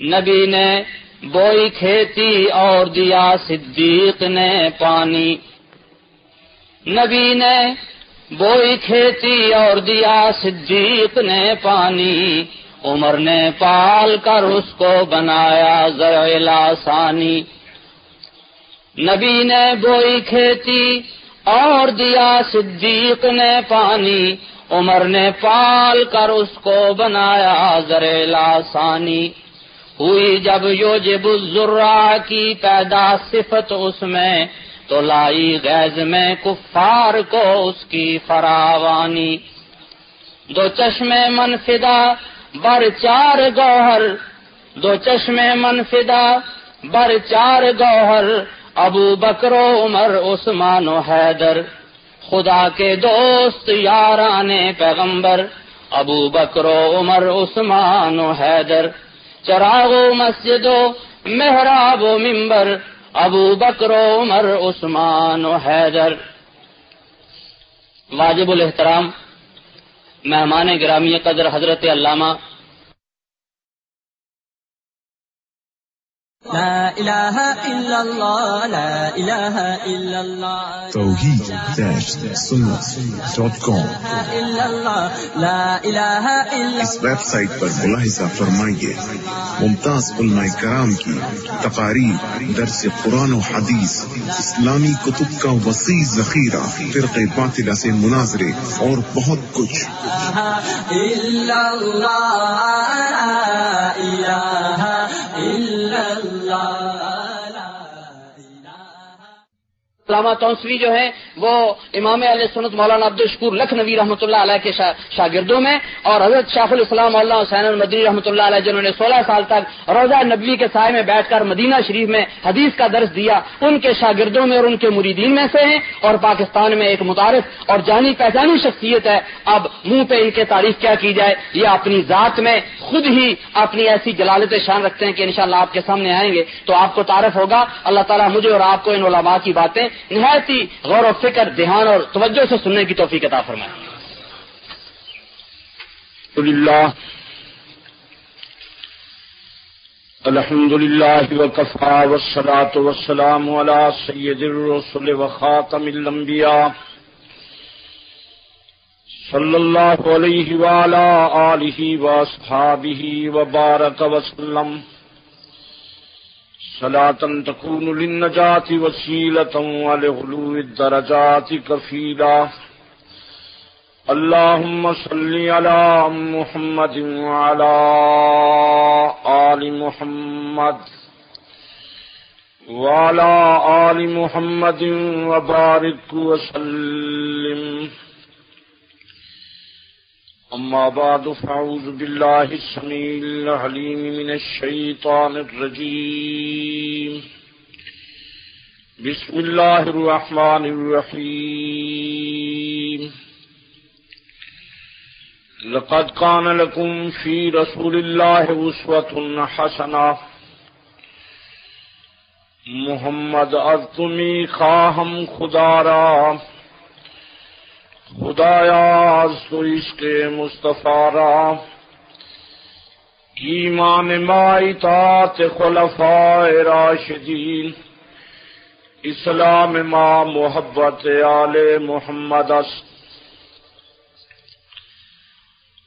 نبی نے بوئی کھیتی اور دیا، صدیق نے پانی۔ نبی نے بوئی کھیتی اور دیا، صدیق نے پانی۔ عمر نے پال کر اس کو بنایا زر لاسانی۔ نبی نے بوئی کھیتی اور دیا صدیق نے پانی عمر نے پال کر اس کو بنایا زر لاسانی ہوئی جب یو جب کی پیدا صفت اس میں تو لائی غیز میں کفار کو اس کی فراوانی دو چشمے منفدا بر چار گوہر دو چشمے منفدا بر چار گوہر ابو بکرو عمر، عثمان و حیدر۔ خدا کے دوست یاران پیغمبر۔ ابو بکرو عمر، عثمان و حیدر۔ چراغ و مسجد و محراب و ممبر ابو بکر و عمر، عثمان و حیدر۔ واجب الاحترام، مہمان گرامی قدر حضرت علامہ لا إله إلا الله لا إلا الله. توحيد دوٹ کام لا إله إلا اس ویب سائٹ پر ملاحظہ فرمائیے۔ ممتاز علماء کرام کی تقاریر درس قرآن و حدیث اسلامی کتب کا وسیع ذخیرہ فرق باطلہ سے مناظرے اور بہت کچھ۔ إلا الله. علامہ تونسوی جو ہے وہ امام علیہ سنت مولانا عبد الشکور لکھنوی رحمۃ اللہ علیہ کے شاگردوں میں اور حضرت شاخ الاسلام مولانا حسین المدنی رحمۃ اللہ علیہ جنہوں نے سولہ سال تک روزہ نبوی کے سائے میں بیٹھ کر مدینہ شریف میں حدیث کا درس دیا، ان کے شاگردوں میں اور ان کے مریدین میں سے ہیں اور پاکستان میں ایک متعارف اور جانی پہچانی شخصیت ہے۔ اب منہ پہ ان کے تعریف کیا کی جائے؟ یہ اپنی ذات میں خود ہی اپنی ایسی جلالت شان رکھتے ہیں کہ انشاءاللہ آپ کے سامنے آئیں گے۔ تو آپ کو تعارف ہوگا۔ اللہ تعالیٰ مجھے اور آپ کو ان علماء کی باتیں نہایت ہی غور و فکر، دھیان اور توجہ سے سننے کی توفیق عطا فرمائے۔ اللہ الحمد لله وكفى والصلاة والسلام على سيد الرسل وخاتم الأنبياء صلى الله عليه وعلى آله وأصحابه وبارك وسلم صلاة تكون للنجاة وسيلة ولغلو الدرجات كفيلا. اللهم صل على محمد وعلى آل محمد وعلى آل محمد وبارك وسلم. أما بعد، فأعوذ بالله السميع العليم من الشيطان الرجيم. بسم الله الرحمن الرحيم. لقد كان لكم في رسول الله أسوة حسنة. محمد أذتمي خاهم خدارا. خدایا تو اس کے مصطفیٰ ایمان مائی تات خلفاء راشدین۔ اسلام ما محبت آل محمد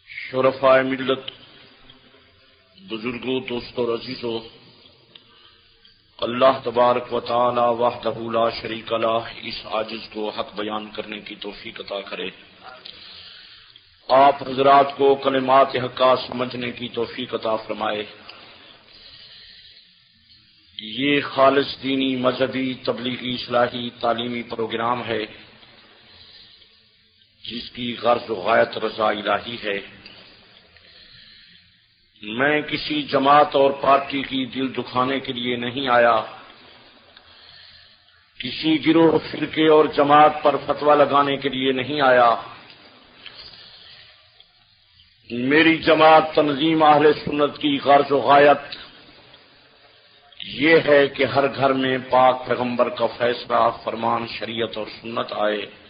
شرفائے ملت۔ بزرگوں، دوستوں رزیزوں اللہ تبارک و تعالی وحدہ لا شریک اللہ اس عاجز کو حق بیان کرنے کی توفیق عطا کرے۔ آپ حضرات کو کلمات حقا سمجھنے کی توفیق عطا فرمائے۔ یہ خالص دینی مذہبی تبلیغی اصلاحی تعلیمی پروگرام ہے، جس کی غرض و غایت رضا الہی ہے۔ میں کسی جماعت اور پارٹی کی دل دکھانے کے لیے نہیں آیا۔ کسی گروہ فرقے اور جماعت پر فتوا لگانے کے لیے نہیں آیا۔ میری جماعت تنظیم اہل سنت کی غرض و غایت یہ ہے کہ ہر گھر میں پاک پیغمبر کا فیصلہ فرمان شریعت اور سنت آئے۔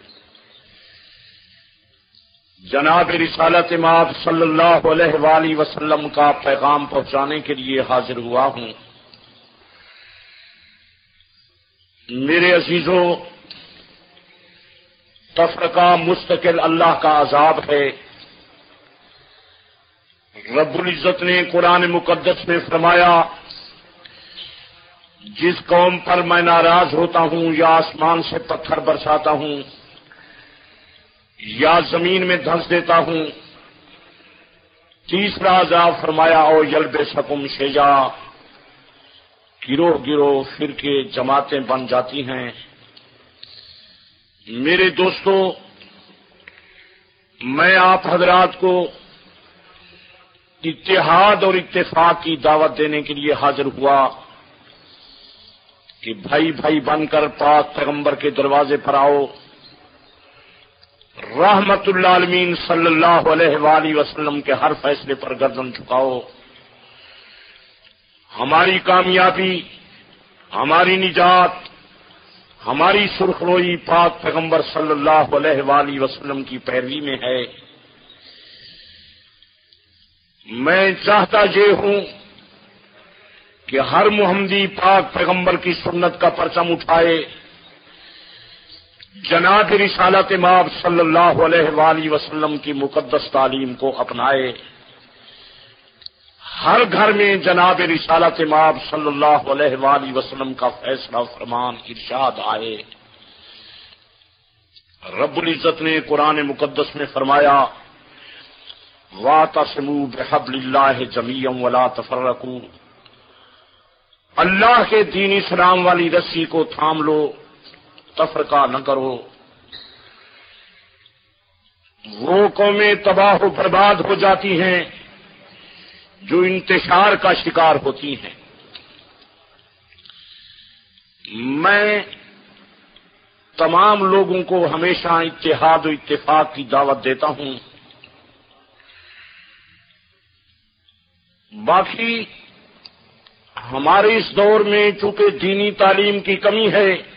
جناب رسالت ماب صلی اللہ علیہ وآلہ وسلم کا پیغام پہنچانے کے لیے حاضر ہوا ہوں۔ میرے عزیزوں تفرقہ مستقل اللہ کا عذاب ہے۔ رب العزت نے قرآن مقدس میں فرمایا، جس قوم پر میں ناراض ہوتا ہوں یا آسمان سے پتھر برساتا ہوں یا زمین میں دھنس دیتا ہوں۔ تیسرا عذاب فرمایا، او یلب سکم شیجا۔ گروہ گروہ پھر کے جماعتیں بن جاتی ہیں۔ میرے دوستو، میں آپ حضرات کو اتحاد اور اتفاق کی دعوت دینے کے لیے حاضر ہوا کہ بھائی بھائی بن کر پاک پیغمبر کے دروازے پر آؤ۔ رحمت اللہ عالمین صلی اللہ علیہ وآلہ وسلم کے ہر فیصلے پر گردن چکاؤ ہماری کامیابی، ہماری نجات، ہماری سرخروئی پاک پیغمبر صلی اللہ علیہ وآلہ وسلم کی پیروی میں ہے۔ میں چاہتا یہ ہوں کہ ہر محمدی پاک پیغمبر کی سنت کا پرچم اٹھائے۔ جناب رسالت ماب صلی اللہ علیہ وآلہ وسلم کی مقدس تعلیم کو اپنائے۔ ہر گھر میں جناب رسالت ماب صلی اللہ علیہ وآلہ وسلم کا فیصلہ فرمان ارشاد آئے۔ رب العزت نے قرآن مقدس میں فرمایا وا تسمو بحب اللہ جمیم ولا تفرقو اللہ کے دین اسلام والی رسی کو تھام لو۔ تفرقہ نہ کرو۔ وہ قومیں تباہ و برباد ہو جاتی ہیں، جو انتشار کا شکار ہوتی ہیں۔ میں تمام لوگوں کو ہمیشہ اتحاد و اتفاق کی دعوت دیتا ہوں۔ باقی ہمارے اس دور میں چونکہ دینی تعلیم کی کمی ہے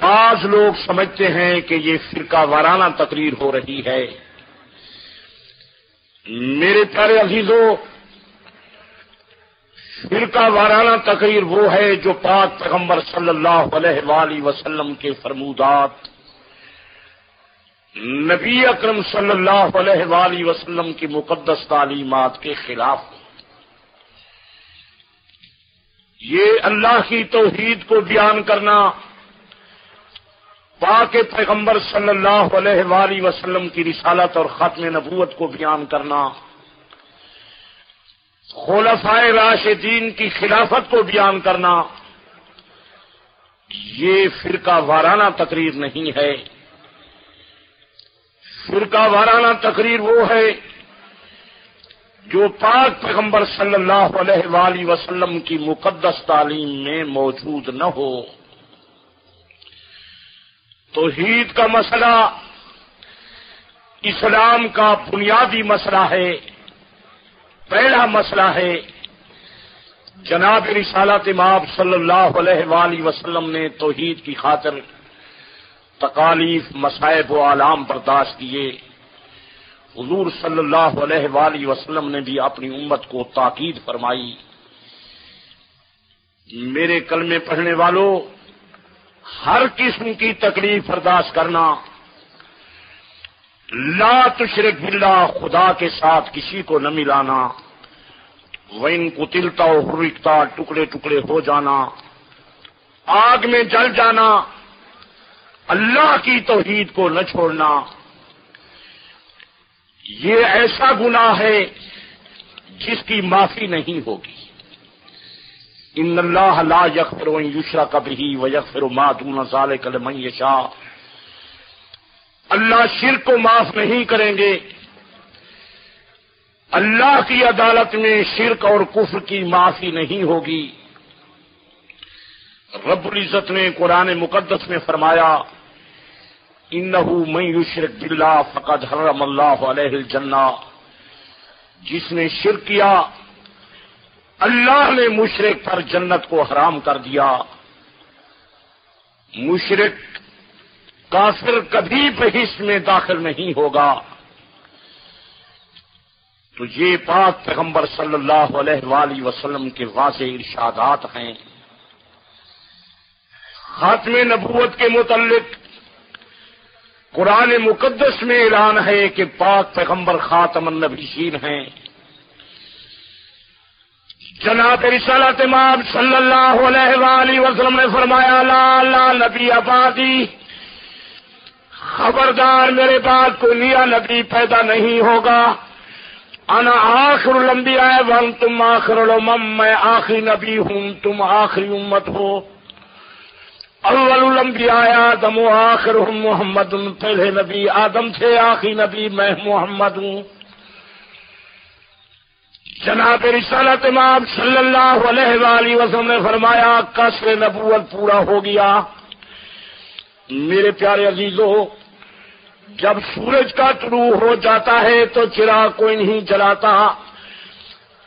بعض لوگ سمجھتے ہیں کہ یہ فرقہ وارانہ تقریر ہو رہی ہے۔ میرے پیارے عزیزوں فرقہ وارانہ تقریر وہ ہے جو پاک پیغمبر صلی اللہ علیہ وآلہ وسلم کے فرمودات، نبی اکرم صلی اللہ علیہ وآلہ وسلم کی مقدس تعلیمات کے خلاف۔ یہ اللہ کی توحید کو بیان کرنا پاک پیغمبر صلی اللہ علیہ وآلہ وسلم کی رسالت اور ختم نبوت کو بیان کرنا خلفائے راشدین کی خلافت کو بیان کرنا، یہ فرقہ وارانہ تقریر نہیں ہے۔ فرقہ وارانہ تقریر وہ ہے جو پاک پیغمبر صلی اللہ علیہ وآلہ وسلم کی مقدس تعلیم میں موجود نہ ہو۔ توحید کا مسئلہ، اسلام کا بنیادی مسئلہ ہے، پہلا مسئلہ ہے۔ جناب رسالت امام صلی اللہ علیہ وآلہ وسلم نے توحید کی خاطر تکالیف مسائب و عالام برداشت کیے۔ حضور صلی اللہ علیہ وآلہ وسلم نے بھی اپنی امت کو تاکید فرمائی۔ میرے کلمے پڑھنے والوں ہر قسم کی تکلیف برداشت کرنا۔ لا تشرک باللہ، خدا کے ساتھ کسی کو نہ ملانا۔ وین کو تلتا ہرکتا ٹکڑے ٹکڑے ہو جانا۔ آگ میں جل جانا۔ اللہ کی توحید کو نہ چھوڑنا۔ یہ ایسا گناہ ہے جس کی معافی نہیں ہوگی۔ ان اللہ لا یغفر و یشرا کبھی و یغفر ما دون ذالک لمن یشاء۔ اللہ شرک کو معاف نہیں کریں گے۔ اللہ کی عدالت میں شرک اور کفر کی معافی نہیں ہوگی۔ رب العزت نے قرآن مقدس میں فرمایا، انہو من یشرک باللہ فقد حرم اللہ علیہ الجنہ۔ جس نے شرک کیا اللہ نے مشرق پر جنت کو حرام کر دیا۔ مشرق کافر کبھی بحث میں داخل نہیں ہوگا۔ تو یہ پاک پیغمبر صلی اللہ علیہ وآلہ وسلم کے واضح ارشادات ہیں۔ خاتم نبوت کے متعلق قرآن مقدس میں اعلان ہے کہ پاک پیغمبر خاتم النبیین ہیں۔ جناب رسالت امام صلی اللہ علیہ وآلہ وسلم نے فرمایا، لا لا، نبی آبادی۔ خبردار میرے بعد کوئی نیا نبی پیدا نہیں ہوگا۔ انا آخر لمبی آئے ون تم آخر الامم، میں آخری نبی ہوں، تم آخری امت ہو۔ اول الانبیاء آدم و آخر ہوں محمد، پہلے نبی آدم تھے، آخری نبی میں محمد ہوں۔ جناب رسالت امام صلی اللہ علیہ وآلہ وسلم نے فرمایا قصر نبوت پورا ہو گیا؟ میرے پیارے عزیزوں جب سورج کا طلوع ہو جاتا ہے تو چراغ کوئی نہیں جلاتا۔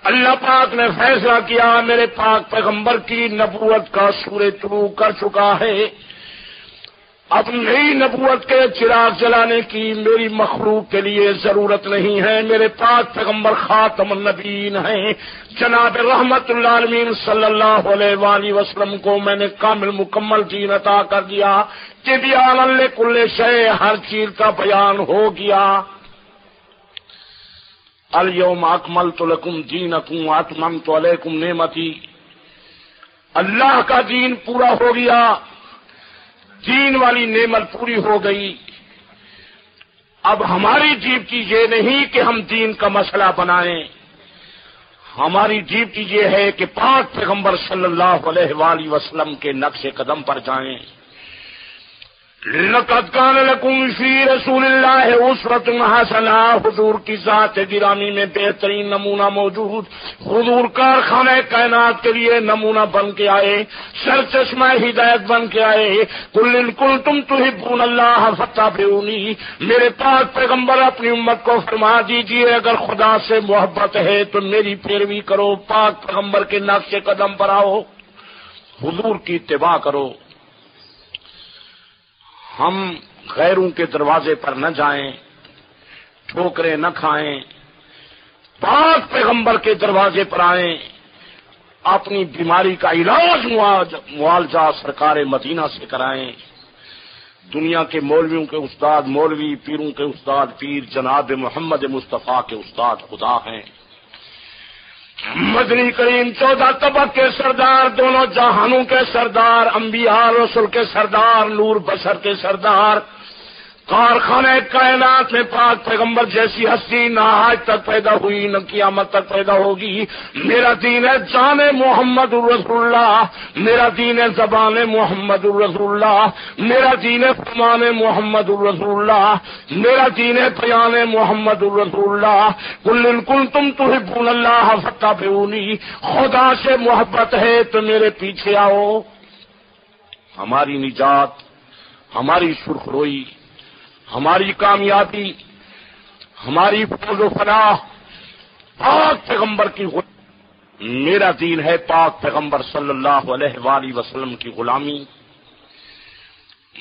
اللہ پاک نے فیصلہ کیا، میرے پاک پیغمبر کی نبوت کا سورج طلوع کر چکا ہے۔ اب نئی نبوت کے چراغ جلانے کی میری مخلوق کے لیے ضرورت نہیں ہے۔ میرے پاک پیغمبر خاتم النبین ہیں۔ جناب رحمت اللہ عالمین صلی اللہ علیہ وآلہ وسلم کو میں نے کامل مکمل دین عطا کر دیا۔ کہ بیان کل شے ہر چیز کا بیان ہو گیا۔ الوم اکمل تو لکم دین اکم آتمم تو علیکم نعمتی۔ اللہ کا دین پورا ہو گیا۔ دین والی نعمت پوری ہو گئی۔ اب ہماری ڈیوٹی یہ نہیں کہ ہم دین کا مسئلہ بنائیں۔ ہماری ڈیوٹی یہ ہے کہ پاک پیغمبر صلی اللہ علیہ وآلہ وسلم کے نقش قدم پر جائیں۔ لقد کان لکم فی رسول اللہ عسرت حسنہ حضور کی ذات گرامی میں بہترین نمونہ موجود. حضور کارخانہ کائنات کے لیے نمونہ بن کے آئے. سر چشمہ ہدایت بن کے آئے. کل کل تم تو ہی اللہ فتح بیونی میرے پاک پیغمبر، اپنی امت کو فرما دیجیے. اگر خدا سے محبت ہے تو میری پیروی کرو. پاک پیغمبر کے نقش قدم پر آؤ. حضور کی اتباع کرو. ہم غیروں کے دروازے پر نہ جائیں، ٹھوکریں نہ کھائیں پاک پیغمبر کے دروازے پر آئیں، اپنی بیماری کا علاج معالجہ سرکار مدینہ سے کرائیں۔ دنیا کے مولویوں کے استاد، مولوی پیروں کے استاد، پیر جناب محمد مصطفیٰ کے استاد خدا ہیں۔ مدنی کریم چودہ طبق کے سردار، دونوں جہانوں کے سردار، انبیاء رسول کے سردار، نور بسر کے سردار کارخانہ کائنات میں پاک پیغمبر جیسی ہستی نہ آج تک پیدا ہوئی، نہ قیامت تک پیدا ہوگی۔ میرا دین ہے جان محمد الرسول اللہ میرا دین ہے زبان محمد الرسول اللہ میرا دین ہے فرمان محمد الرسول اللہ میرا دین ہے بیان محمد الرسول اللہ کل کل تم تو بول اللہ فتح پھونی خدا سے محبت ہے تو میرے پیچھے آؤ۔ ہماری نجات، ہماری سرخروئی ہماری کامیابی، ہماری فوج و فلاح پاک پیغمبر کی میرا دین ہے پاک پیغمبر صلی اللہ علیہ وآلہ وسلم کی غلامی۔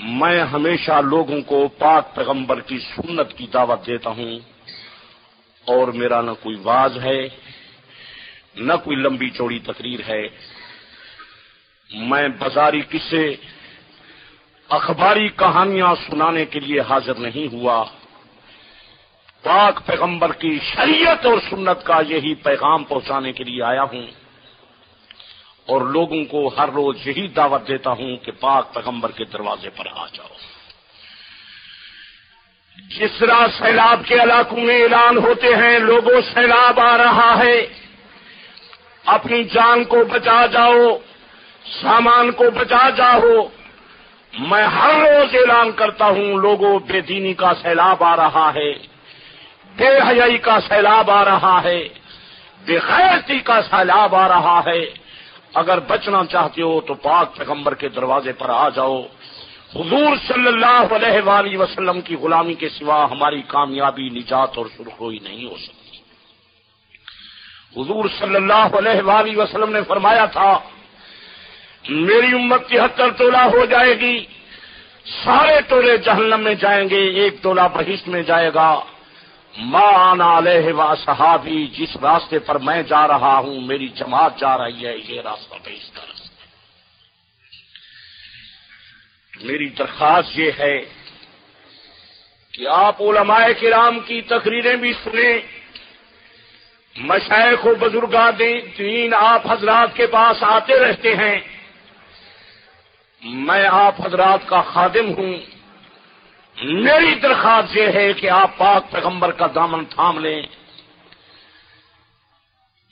میں ہمیشہ لوگوں کو پاک پیغمبر کی سنت کی دعوت دیتا ہوں۔ اور میرا نہ کوئی واز ہے، نہ کوئی لمبی چوڑی تقریر ہے۔ میں بازاری قصے اخباری کہانیاں سنانے کے لیے حاضر نہیں ہوا۔ پاک پیغمبر کی شریعت اور سنت کا یہی پیغام پہنچانے کے لیے آیا ہوں۔ اور لوگوں کو ہر روز یہی دعوت دیتا ہوں کہ پاک پیغمبر کے دروازے پر آ جاؤ۔ جس طرح سیلاب کے علاقوں میں اعلان ہوتے ہیں، لوگوں سیلاب آ رہا ہے۔ اپنی جان کو بچا جاؤ، سامان کو بچا جاؤ۔ میں ہر روز اعلان کرتا ہوں، لوگوں، بے دینی کا سیلاب آ رہا ہے، بے حیائی کا سیلاب آ رہا ہے، بے خیرتی کا سیلاب آ رہا ہے۔ اگر بچنا چاہتے ہو تو پاک پیغمبر کے دروازے پر آ جاؤ۔ حضور صلی اللہ علیہ وآلہ وسلم کی غلامی کے سوا ہماری کامیابی، نجات اور سرخروئی نہیں ہو سکتی۔ حضور صلی اللہ علیہ وآلہ وسلم نے فرمایا تھا میری امت تہتر تولہ ہو جائے گی۔ سارے ٹولے جہنم میں جائیں گے، ایک تولہ بہشت میں جائے گا۔ ماں علیہ و صحابی جس راستے پر میں جا رہا ہوں، میری جماعت جا رہی ہے، یہ راستہ بہشت کا راستہ میری درخواست یہ ہے کہ آپ علماء کرام کی تقریریں بھی سنیں مشائق و بزرگا دین آپ حضرات کے پاس آتے رہتے ہیں۔ میں آپ حضرات کا خادم ہوں۔ میری درخواست یہ ہے کہ آپ پاک پیغمبر کا دامن تھام لیں۔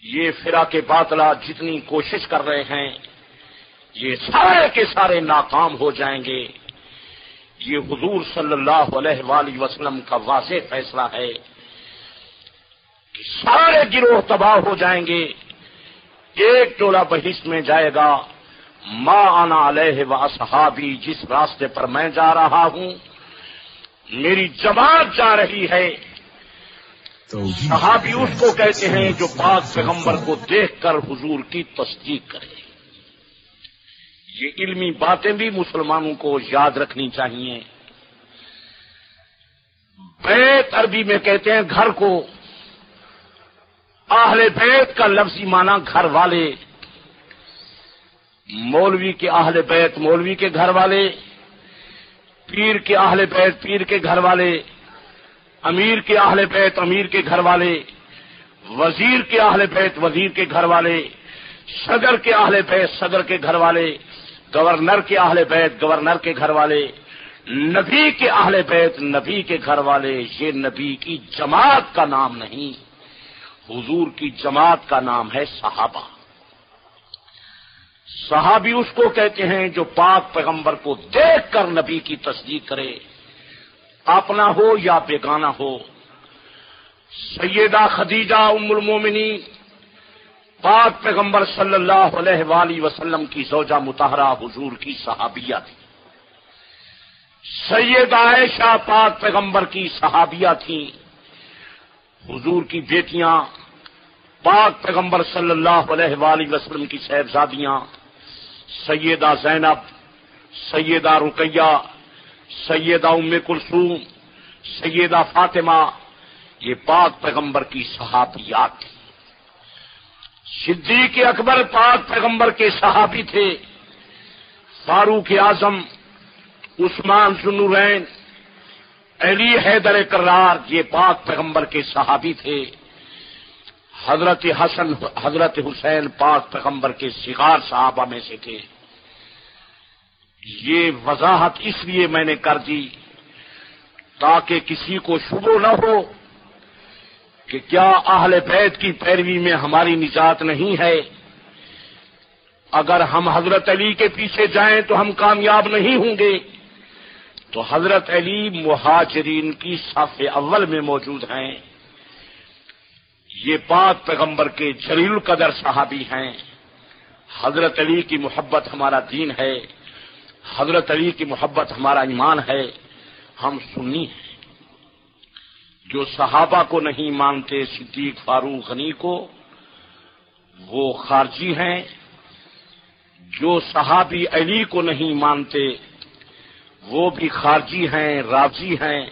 یہ فرا کے باطلا جتنی کوشش کر رہے ہیں، یہ سارے کے سارے ناکام ہو جائیں گے۔ یہ حضور صلی اللہ علیہ وآلہ وسلم کا واضح فیصلہ ہے کہ سارے گروہ تباہ ہو جائیں گے۔ ایک ٹولہ بہشت میں جائے گا۔ ماں آنا علیہ و صحابی جس راستے پر میں جا رہا ہوں، میری جماعت جا رہی ہے۔ صحابی اس کو کہتے ہیں جو پاک پیغمبر کو دیکھ کر حضور کی تصدیق کرے۔ یہ علمی باتیں بھی مسلمانوں کو یاد رکھنی چاہیے۔ بیت عربی میں کہتے ہیں گھر کو۔ اہل بیت کا لفظی مانا گھر والے۔ مولوی کے اہل بیت، مولوی کے گھر والے، پیر کے اہل بیت، پیر کے گھر والے، امیر کے اہل بیت، امیر کے گھر والے، وزیر کے اہل بیت، وزیر کے گھر والے، صدر کے اہل بیت، صدر کے گھر والے، گورنر کے اہل بیت، گورنر کے گھر والے، نبی کے اہل بیت، نبی کے گھر والے، یہ نبی کی جماعت کا نام نہیں، حضور کی جماعت کا نام ہے صحابہ۔ صحابی اس کو کہتے ہیں جو پاک پیغمبر کو دیکھ کر نبی کی تصدیق کرے۔ اپنا ہو یا بیگانہ ہو۔ سیدہ خدیجہ ام المومنی پاک پیغمبر صلی اللہ علیہ وآلہ وسلم کی زوجہ متحرہ حضور کی صحابیہ تھی۔ سید عائشہ پاک پیغمبر کی صحابیہ تھیں۔ حضور کی بیٹیاں پاک پیغمبر صلی اللہ علیہ وآلہ وسلم کی صاحبزادیاں، سیدہ زینب، سیدہ رقیہ، سیدہ ام کلثوم، سیدہ فاطمہ، یہ پاک پیغمبر کی صحابیات تھی صدیق اکبر پاک پیغمبر کے صحابی تھے۔ فاروق اعظم، عثمان سنورین علی حیدر کرار، یہ پاک پیغمبر کے صحابی تھے۔ حضرت حسن، حضرت حسین پاک پیغمبر کے شکار صحابہ میں سے تھے۔ یہ وضاحت اس لیے میں نے کر دی تاکہ کسی کو شبو نہ ہو کہ کیا اہل بیت کی پیروی میں ہماری نجات نہیں ہے۔ اگر ہم حضرت علی کے پیچھے جائیں تو ہم کامیاب نہیں ہوں گے۔ تو حضرت علی مہاجرین کی صف اول میں موجود ہیں۔ یہ پاک پیغمبر کے جلیل القدر صحابی ہیں۔ حضرت علی کی محبت ہمارا دین ہے۔ حضرت علی کی محبت ہمارا ایمان ہے۔ ہم سنی ہیں۔ جو صحابہ کو نہیں مانتے، صدیق، فاروق، غنی کو، وہ خارجی ہیں۔ جو صحابی علی کو نہیں مانتے، وہ بھی خارجی ہیں، راضی ہیں۔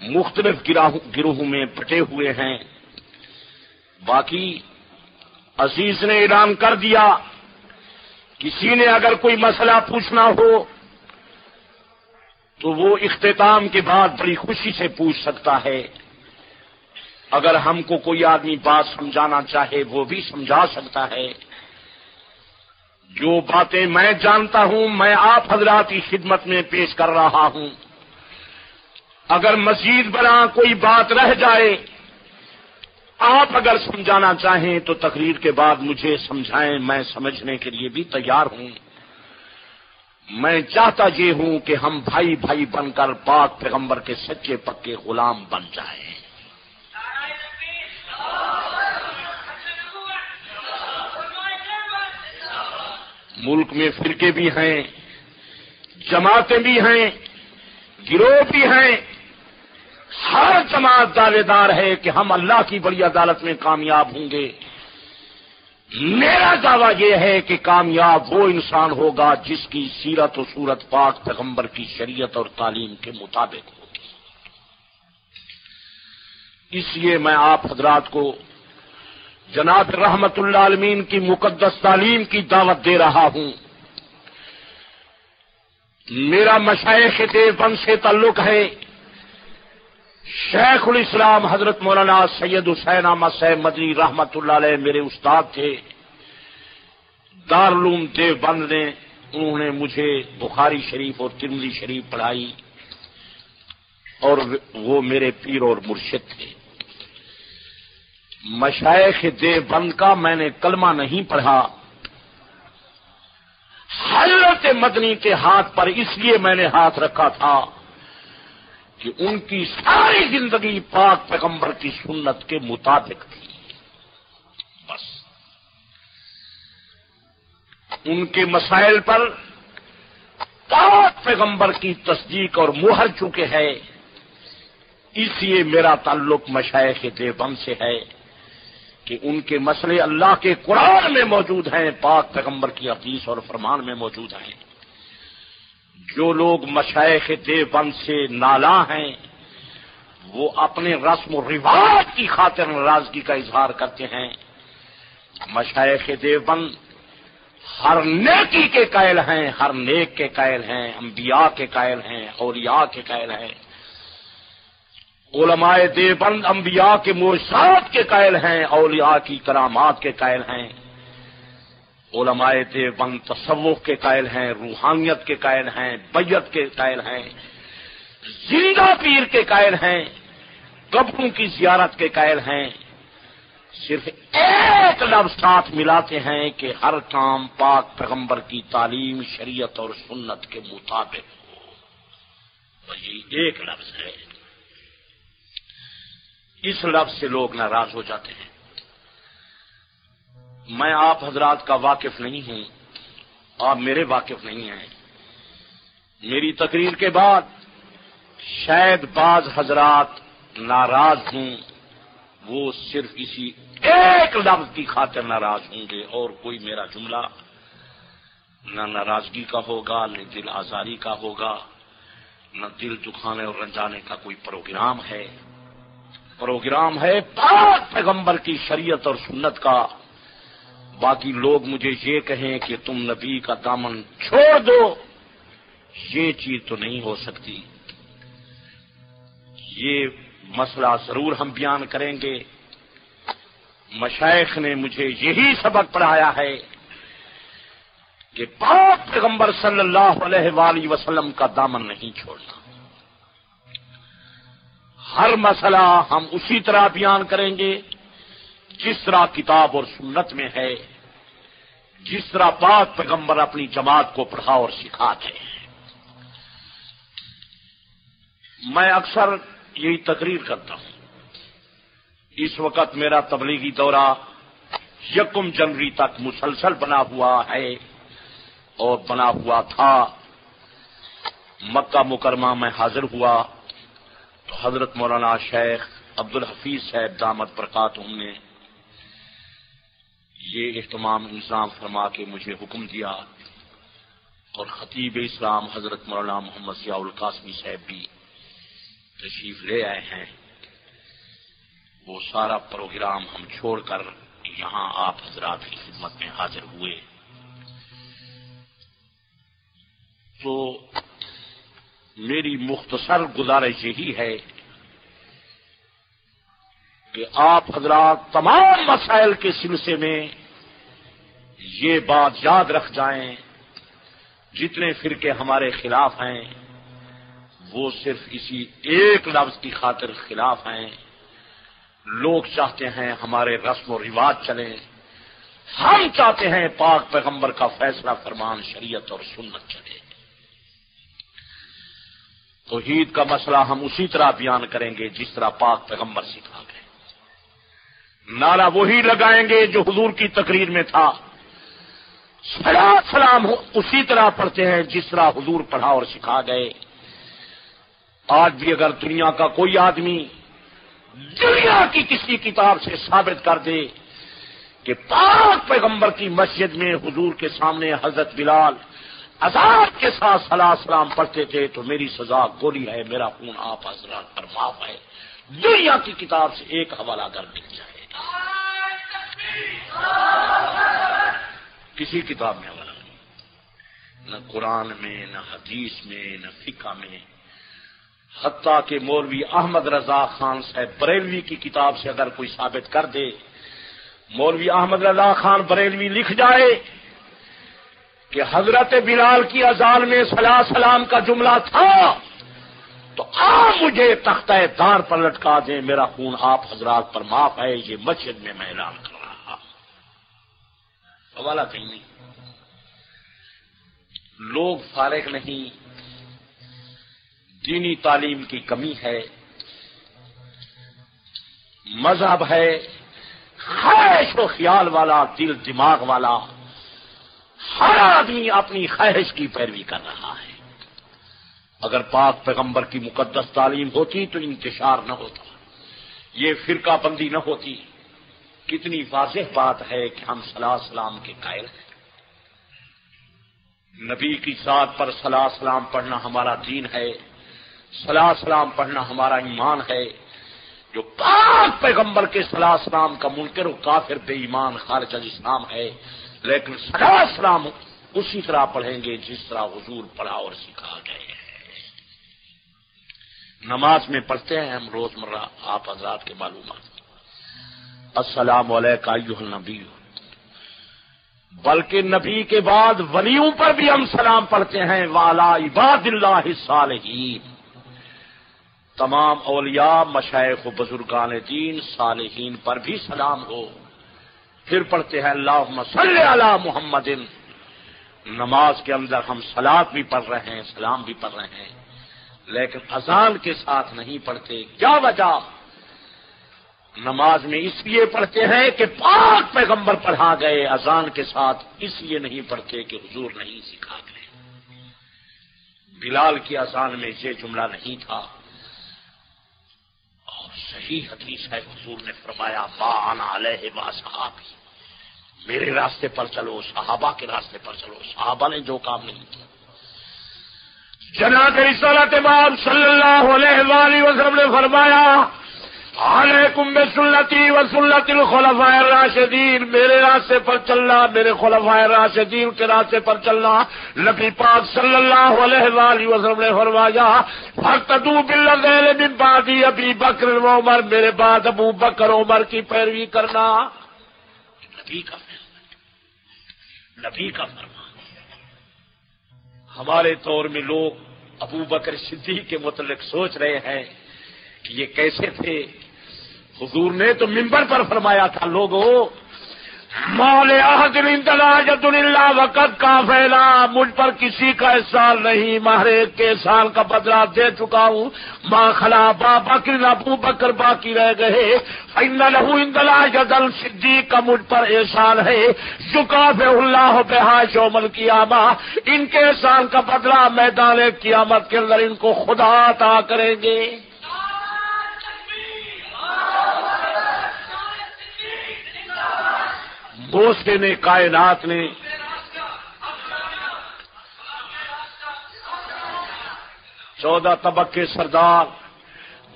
مختلف گروہوں میں پٹے ہوئے ہیں۔ باقی عزیز نے اعلان کر دیا، کسی نے اگر کوئی مسئلہ پوچھنا ہو، تو وہ اختتام کے بعد بڑی خوشی سے پوچھ سکتا ہے۔ اگر ہم کو کوئی آدمی بات سمجھانا چاہے، وہ بھی سمجھا سکتا ہے۔ جو باتیں میں جانتا ہوں، میں آپ حضرات کی خدمت میں پیش کر رہا ہوں۔ اگر مزید بنا کوئی بات رہ جائے آپ اگر سمجھانا چاہیں تو تقریر کے بعد مجھے سمجھائیں، میں سمجھنے کے لیے بھی تیار ہوں۔ میں چاہتا یہ ہوں کہ ہم بھائی بھائی بن کر پاک پیغمبر کے سچے پکے غلام بن جائیں۔ ملک میں فرقے بھی ہیں، جماعتیں بھی ہیں، گروہ بھی ہیں۔ ہر جماعت دعوے دار ہے کہ ہم اللہ کی بڑی عدالت میں کامیاب ہوں گے۔ میرا دعویٰ یہ ہے کہ کامیاب وہ انسان ہوگا جس کی سیرت و صورت پاک پیغمبر کی شریعت اور تعلیم کے مطابق ہوگی۔ اس لیے میں آپ حضرات کو جناب رحمت اللہ عالمین کی مقدس تعلیم کی دعوت دے رہا ہوں۔ میرا مشائق دیوبند سے تعلق ہے۔ شیخ الاسلام حضرت مولانا سید حسین احمد صاحب مدنی رحمت اللہ علیہ میرے استاد تھے۔ دارالعلوم دیوبند نے انہوں نے مجھے بخاری شریف اور ترملی شریف پڑھائی اور وہ میرے پیر اور مرشد تھے۔ مشائق دیوبند کا میں نے کلمہ نہیں پڑھا۔ حضرت مدنی کے ہاتھ پر اس لیے میں نے ہاتھ رکھا تھا۔ کہ ان کی ساری زندگی پاک پیغمبر کی سنت کے مطابق تھی۔ بس۔ ان کے مسائل پر پاک پیغمبر کی تصدیق اور مہر چکے ہے اس لیے میرا تعلق مشائق دیوبند سے ہے کہ ان کے مسئلے اللہ کے قرآن میں موجود ہیں، پاک پیغمبر کی حدیث اور فرمان میں موجود ہیں۔ جو لوگ مشائق دیوبند سے نالا ہیں، وہ اپنے رسم و رواج کی خاطر ناراضگی کا اظہار کرتے ہیں۔ مشائق دیوبند ہر نیکی کے قائل ہیں، ہر نیک کے قائل ہیں، انبیاء کے قائل ہیں، اولیاء کے قائل ہیں۔ علماء دیوبند انبیاء کے موساد کے قائل ہیں، اولیاء کی کرامات کے قائل ہیں۔ علماء دیوبند تصوف کے قائل ہیں، روحانیت کے قائل ہیں بیت کے قائل ہیں، زندہ پیر کے قائل ہیں، قبروں کی زیارت کے قائل ہیں۔ صرف ایک لفظ ساتھ ملاتے ہیں کہ ہر کام پاک پیغمبر کی تعلیم، شریعت اور سنت کے مطابق ہو۔ یہ ایک لفظ ہے۔ اس لفظ سے لوگ ناراض ہو جاتے ہیں۔ میں آپ حضرات کا واقف نہیں ہوں، آپ میرے واقف نہیں ہیں۔ میری تقریر کے بعد شاید بعض حضرات ناراض ہوں، وہ صرف اسی ایک لفظ کی خاطر ناراض ہوں گے اور کوئی میرا جملہ نہ ناراضگی کا ہوگا، نہ دل آزاری کا ہوگا، نہ دل دکھانے اور رنجانے کا کوئی پروگرام ہے۔ پروگرام ہے پاک پیغمبر کی شریعت اور سنت کا۔ باقی لوگ مجھے یہ کہیں کہ تم نبی کا دامن چھوڑ دو، یہ چیز تو نہیں ہو سکتی۔ یہ مسئلہ ضرور ہم بیان کریں گے۔ مشائق نے مجھے یہی سبق پڑھایا ہے کہ پاک پیغمبر صلی اللہ علیہ وآلہ وسلم کا دامن نہیں چھوڑنا۔ ہر مسئلہ ہم اسی طرح بیان کریں گے۔ جس طرح کتاب اور سنت میں ہے، جس طرح پاک پیغمبر اپنی جماعت کو پڑھا اور سکھاتے ہیں۔ میں اکثر یہی تقریر کرتا ہوں۔ اس وقت میرا تبلیغی دورہ یکم جنوری تک مسلسل بنا ہوا ہے اور بنا ہوا تھا۔ مکہ مکرمہ میں حاضر ہوا۔ تو حضرت مولانا شیخ عبد الحفیظ صاحب دامت پرکات نے یہ اہتمام انتظام فرما کے مجھے حکم دیا اور خطیب اسلام حضرت مولانا محمد سیاء القاسمی صاحب بھی تشریف لے آئے ہیں۔ وہ سارا پروگرام ہم چھوڑ کر یہاں آپ حضرات کی خدمت میں حاضر ہوئے۔ تو میری مختصر گزارش یہی ہے کہ آپ حضرات تمام مسائل کے سلسلے میں یہ بات یاد رکھ جائیں، جتنے فرقے ہمارے خلاف ہیں، وہ صرف اسی ایک لفظ کی خاطر خلاف ہیں۔ لوگ چاہتے ہیں ہمارے رسم و رواج چلیں۔ ہم چاہتے ہیں پاک پیغمبر کا فیصلہ فرمان شریعت اور سنت چلے۔ توحید کا مسئلہ ہم اسی طرح بیان کریں گے جس طرح پاک پیغمبر سکھا گئے۔ نعرہ وہی لگائیں گے جو حضور کی تقریر میں تھا۔ سلام اسی طرح پڑھتے ہیں جس طرح حضور پڑھا اور سکھا گئے۔ آج بھی اگر دنیا کا کوئی آدمی دنیا کی کسی کتاب سے ثابت کر دے کہ پاک پیغمبر کی مسجد میں حضور کے سامنے حضرت بلال عذاب کے ساتھ سلا سلام پڑھتے تھے تو میری سزا گولی ہے، میرا خون آپ حضرات پر معاف ہے۔ دنیا کی کتاب سے ایک حوالہ در مل جائے کسی کتاب میں حوالہ نہیں۔ نہ قرآن میں، نہ حدیث میں، نہ فقہ میں۔ حتیٰ کہ مولوی احمد رضا خان صاحب بریلوی کی کتاب سے اگر کوئی ثابت کر دے، مولوی احمد رضا خان بریلوی لکھ جائے کہ حضرت بلال کی ازال میں صلاح سلام کا جملہ تھا۔ تو آپ مجھے تختہ دار پر لٹکا دیں، میرا خون آپ حضرات پر معاف ہے، یہ مسجد میں میں اعلان کر رہا حوالہ کہیں نہیں۔ لوگ فارغ نہیں، دینی تعلیم کی کمی ہے، مذہب ہے، خواہش و خیال والا، دل دماغ والا، ہر آدمی اپنی خواہش کی پیروی کر رہا ہے۔ اگر پاک پیغمبر کی مقدس تعلیم ہوتی تو انتشار نہ ہوتا۔ یہ فرقہ بندی نہ ہوتی۔ کتنی واضح بات ہے کہ ہم صلاح سلام کے قائل ہیں۔ نبی کی ذات پر صلاح سلام پڑھنا ہمارا دین ہے۔ صلاح سلام پڑھنا ہمارا ایمان ہے۔ جو پاک پیغمبر کے صلاح سلام کا منکر و کافر بے ایمان خارج اسلام ہے، لیکن صلاح سلام اسی طرح پڑھیں گے جس طرح حضور پڑھا اور سکھا گئے ہیں۔ نماز میں پڑھتے ہیں، ہم روز مرہ آپ حضرات کے معلومات۔ السلام علیکم نبی بلکہ نبی کے بعد ولیوں پر بھی ہم سلام پڑھتے ہیں والا عباد اللہ صالحین تمام اولیاء مشائق و بزرگان دین صالحین پر بھی سلام ہو۔ پھر پڑھتے ہیں اللہ صلی علی محمد۔ نماز کے اندر ہم سلاد بھی پڑھ رہے ہیں، سلام بھی پڑھ رہے ہیں۔ لیکن اذان کے ساتھ نہیں پڑھتے۔ کیا وجہ؟ نماز میں اس لیے پڑھتے ہیں کہ پاک پیغمبر پڑھا گئے، اذان کے ساتھ اس لیے نہیں پڑھتے کہ حضور نہیں سکھا گئے۔ بلال کی اذان میں یہ جملہ نہیں تھا۔ اور صحیح حدیث ہے، حضور نے فرمایا با آنا علیہ با صحابی۔ میرے راستے پر چلو، صحابہ کے راستے پر چلو۔ صحابہ نے جو کام نہیں کیا۔ جناب رسالت امام صلی اللہ علیہ وآلہ وسلم نے فرمایا، علیکم بسنتی و سنت الخلفاء الراشدین، میرے راستے پر چلنا، میرے خلفاء الراشدین کے راستے پر چلنا۔ نبی پاک صلی اللہ علیہ وآلہ وسلم نے فرمایا فقتدو باللذیل من بعدی ابی بکر و عمر، میرے بعد ابو بکر عمر کی پیروی کرنا۔ نبی کا نبی کا فرمان۔ ہمارے طور میں لوگ ابو بکر صدیق کے متعلق سوچ رہے ہیں کہ یہ کیسے تھے؟ حضور نے تو ممبر پر فرمایا تھا لوگوں مال جد اللہ وقت کا پھیلا مجھ پر کسی کا احسان نہیں مہرے کے سال کا بدلا دے چکا ہوں۔ ماں خلا با بکر ابو بکر باقی رہ گئے۔ لہو اندلا جدل صدیق کا مجھ پر احسان ہے۔ جکاف اللہ بحا شومل کیا ماں ان کے احسان کا بدلا میدان قیامت کے اندر ان کو خدا عطا کریں گے۔ دوسرے نے، کائنات نے۔ چودہ طبق کے سردار،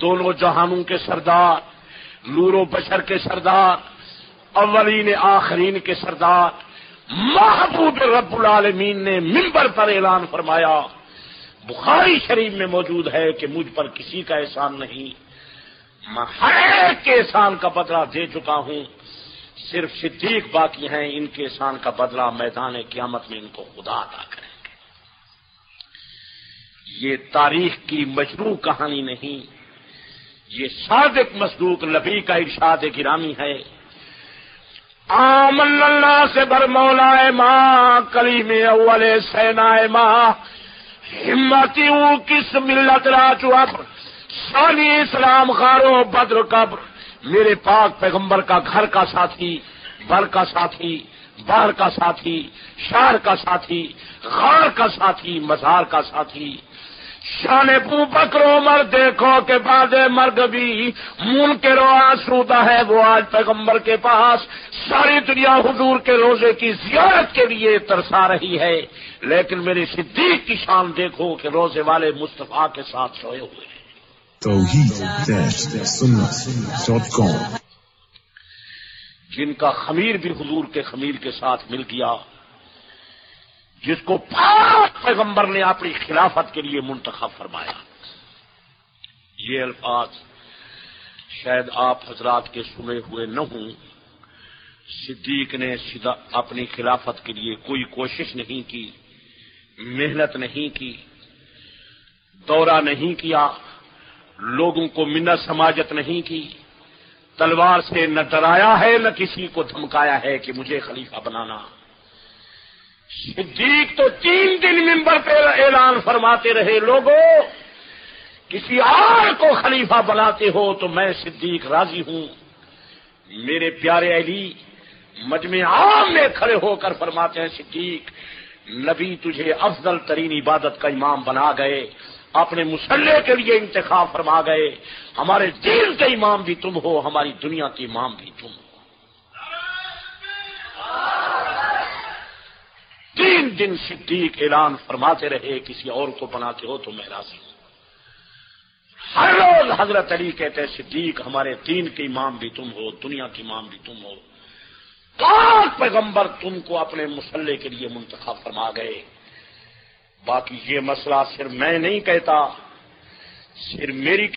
دونوں جہانوں کے سردار، نور و بشر کے سردار، اولین آخرین کے سردار۔ محبوب رب العالمین نے ممبر پر اعلان فرمایا۔ بخاری شریف میں موجود ہے کہ مجھ پر کسی کا احسان نہیں۔ میں ہر ایک کے احسان کا بدلہ دے چکا ہوں۔ صرف صدیق باقی ہیں، ان کے احسان کا بدلہ میدان قیامت میں ان کو خدا ادا کریں گے۔ یہ تاریخ کی مجروح کہانی نہیں، یہ صادق مصدوق نبی کا ارشاد گرامی ہے۔ آمن اللہ سے بر مولا ماں کلی میں اول سینا ماں ہمتی کس ملت راجو اب سانی اسلام خارو بدر قبر۔ میرے پاک پیغمبر کا گھر کا ساتھی، بر کا ساتھی، باہر کا ساتھی، شہر کا ساتھی، غار کا ساتھی، مزار کا ساتھی۔ شان پو بکرو مر دیکھو کہ بعد مرگ بھی مون کے رو آسودہ ہے۔ وہ آج پیغمبر کے پاس ساری دنیا حضور کے روزے کی زیارت کے لیے ترسا رہی ہے۔ لیکن میری صدیق کی شان دیکھو کہ روزے والے مصطفیٰ کے ساتھ سوئے ہوئے ہیں جن کا خمیر بھی حضور کے خمیر کے ساتھ مل گیا، جس کو پاک پیغمبر نے اپنی خلافت کے لیے منتخب فرمایا۔ یہ الفاظ شاید آپ حضرات کے سنے ہوئے نہ ہوں۔ صدیق نے اپنی خلافت کے لیے کوئی کوشش نہیں کی، محنت نہیں کی، دورہ نہیں کیا۔ لوگوں کو منت سماجت نہیں کی تلوار سے نہ ڈرایا ہے نہ کسی کو دھمکایا ہے کہ مجھے خلیفہ بنانا صدیق تو تین دن ممبر پہ اعلان فرماتے رہے لوگوں کسی اور کو خلیفہ بناتے ہو تو میں صدیق راضی ہوں۔ میرے پیارے علی، مجمع عام میں کھڑے ہو کر فرماتے ہیں، صدیق، نبی تجھے افضل ترین عبادت کا امام بنا گئے۔ اپنے مسلح کے لیے انتخاب فرما گئے۔ ہمارے دل کے امام بھی تم ہو، ہماری دنیا کے امام بھی تم ہو۔ تین دن صدیق اعلان فرماتے رہے، کسی اور کو بناتے ہو تو میں راضی ہوں۔ ہر روز حضرت علی کہتے ہیں، صدیق، ہمارے دین کے امام بھی تم ہو، دنیا کے امام بھی تم ہو۔ پانچ پیغمبر تم کو اپنے مسلح کے لیے منتخب فرما گئے۔ باقی یہ مسئلہ صرف میں نہیں کہتا صرف میری